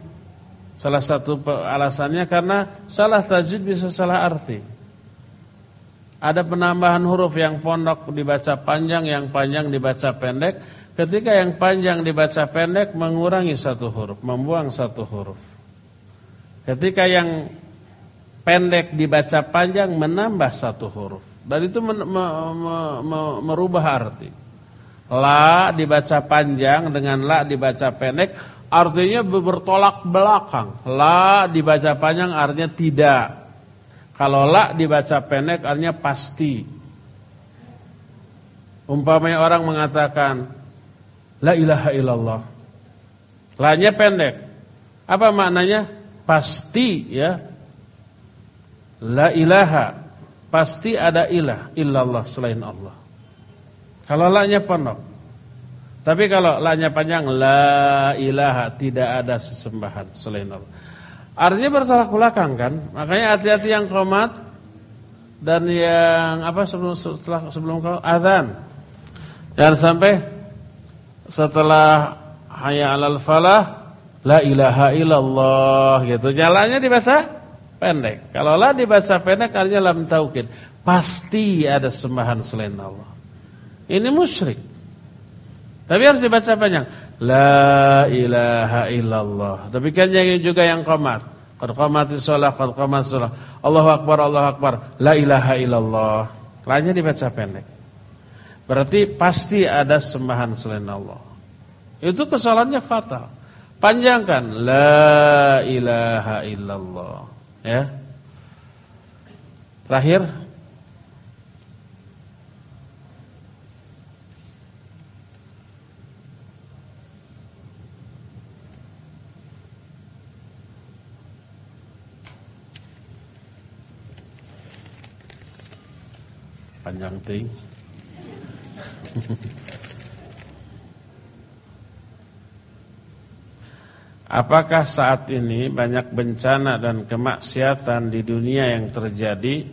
Speaker 1: Salah satu alasannya karena salah tajwid bisa salah arti. Ada penambahan huruf yang pondok dibaca panjang, yang panjang dibaca pendek Ketika yang panjang dibaca pendek mengurangi satu huruf, membuang satu huruf. Ketika yang pendek dibaca panjang menambah satu huruf. Dan itu men, me, me, me, merubah arti. La dibaca panjang dengan la dibaca pendek artinya bertolak belakang. La dibaca panjang artinya tidak. Kalau la dibaca pendek artinya pasti. Umpamanya orang mengatakan La ilaha illallah. La-nya pendek. Apa maknanya? Pasti ya. La ilaha. Pasti ada ilah illallah selain Allah. Kalau la-nya pendek. Tapi kalau la-nya panjang la ilaha tidak ada sesembahan selain Allah. Artinya bertolak belakang kan? Makanya hati-hati yang komat dan yang apa sebelum setelah sebelum azan. Jangan sampai setelah hayya 'alal falah la ilaha illallah gitu. Jalannya dibaca pendek. Kalau la dibaca pendek artinya lam taukid. Pasti ada sembahan selain Allah. Ini musyrik. Tapi harus dibaca panjang. La ilaha illallah. Demikian juga yang qamat. Qad qamatis shalah, qad qamat shalah. Allahu akbar, Allahu akbar. La ilaha illallah. Lainnya dibaca pendek. Berarti pasti ada sembahan selain Allah. Itu kesalahannya fatal. Panjangkan la ilaha illallah. Ya. Terakhir panjang ting. Apakah saat ini banyak bencana dan kemaksiatan di dunia yang terjadi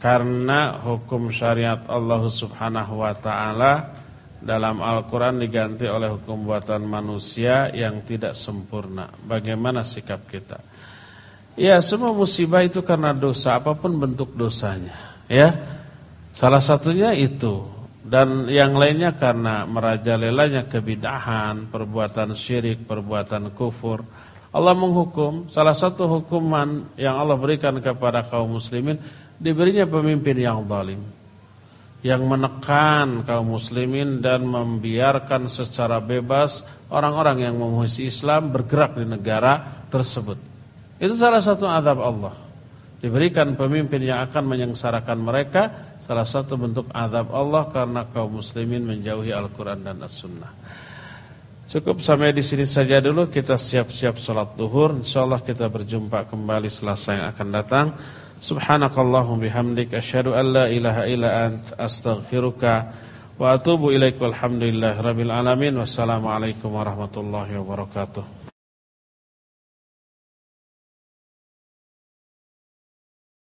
Speaker 1: karena hukum syariat Allah Subhanahu wa taala dalam Al-Qur'an diganti oleh hukum buatan manusia yang tidak sempurna. Bagaimana sikap kita? Ya, semua musibah itu karena dosa apa pun bentuk dosanya, ya. Salah satunya itu dan yang lainnya karena merajalelanya kebidahan, perbuatan syirik, perbuatan kufur. Allah menghukum salah satu hukuman yang Allah berikan kepada kaum muslimin diberinya pemimpin yang zalim yang menekan kaum muslimin dan membiarkan secara bebas orang-orang yang memusuhi Islam bergerak di negara tersebut. Itu salah satu azab Allah. Diberikan pemimpin yang akan menyengsarakan mereka Salah satu bentuk azab Allah karena kaum muslimin menjauhi Al-Quran dan As-Sunnah. Cukup sampai di sini saja dulu kita siap-siap salat zuhur. Insyaallah kita berjumpa kembali selasa yang akan datang. Subhanakallahum bihamdik asyhadu an la ilaha illa ant astaghfiruka wa atubu ilaik walhamdulillahi rabbil alamin. Wassalamualaikum warahmatullahi wabarakatuh.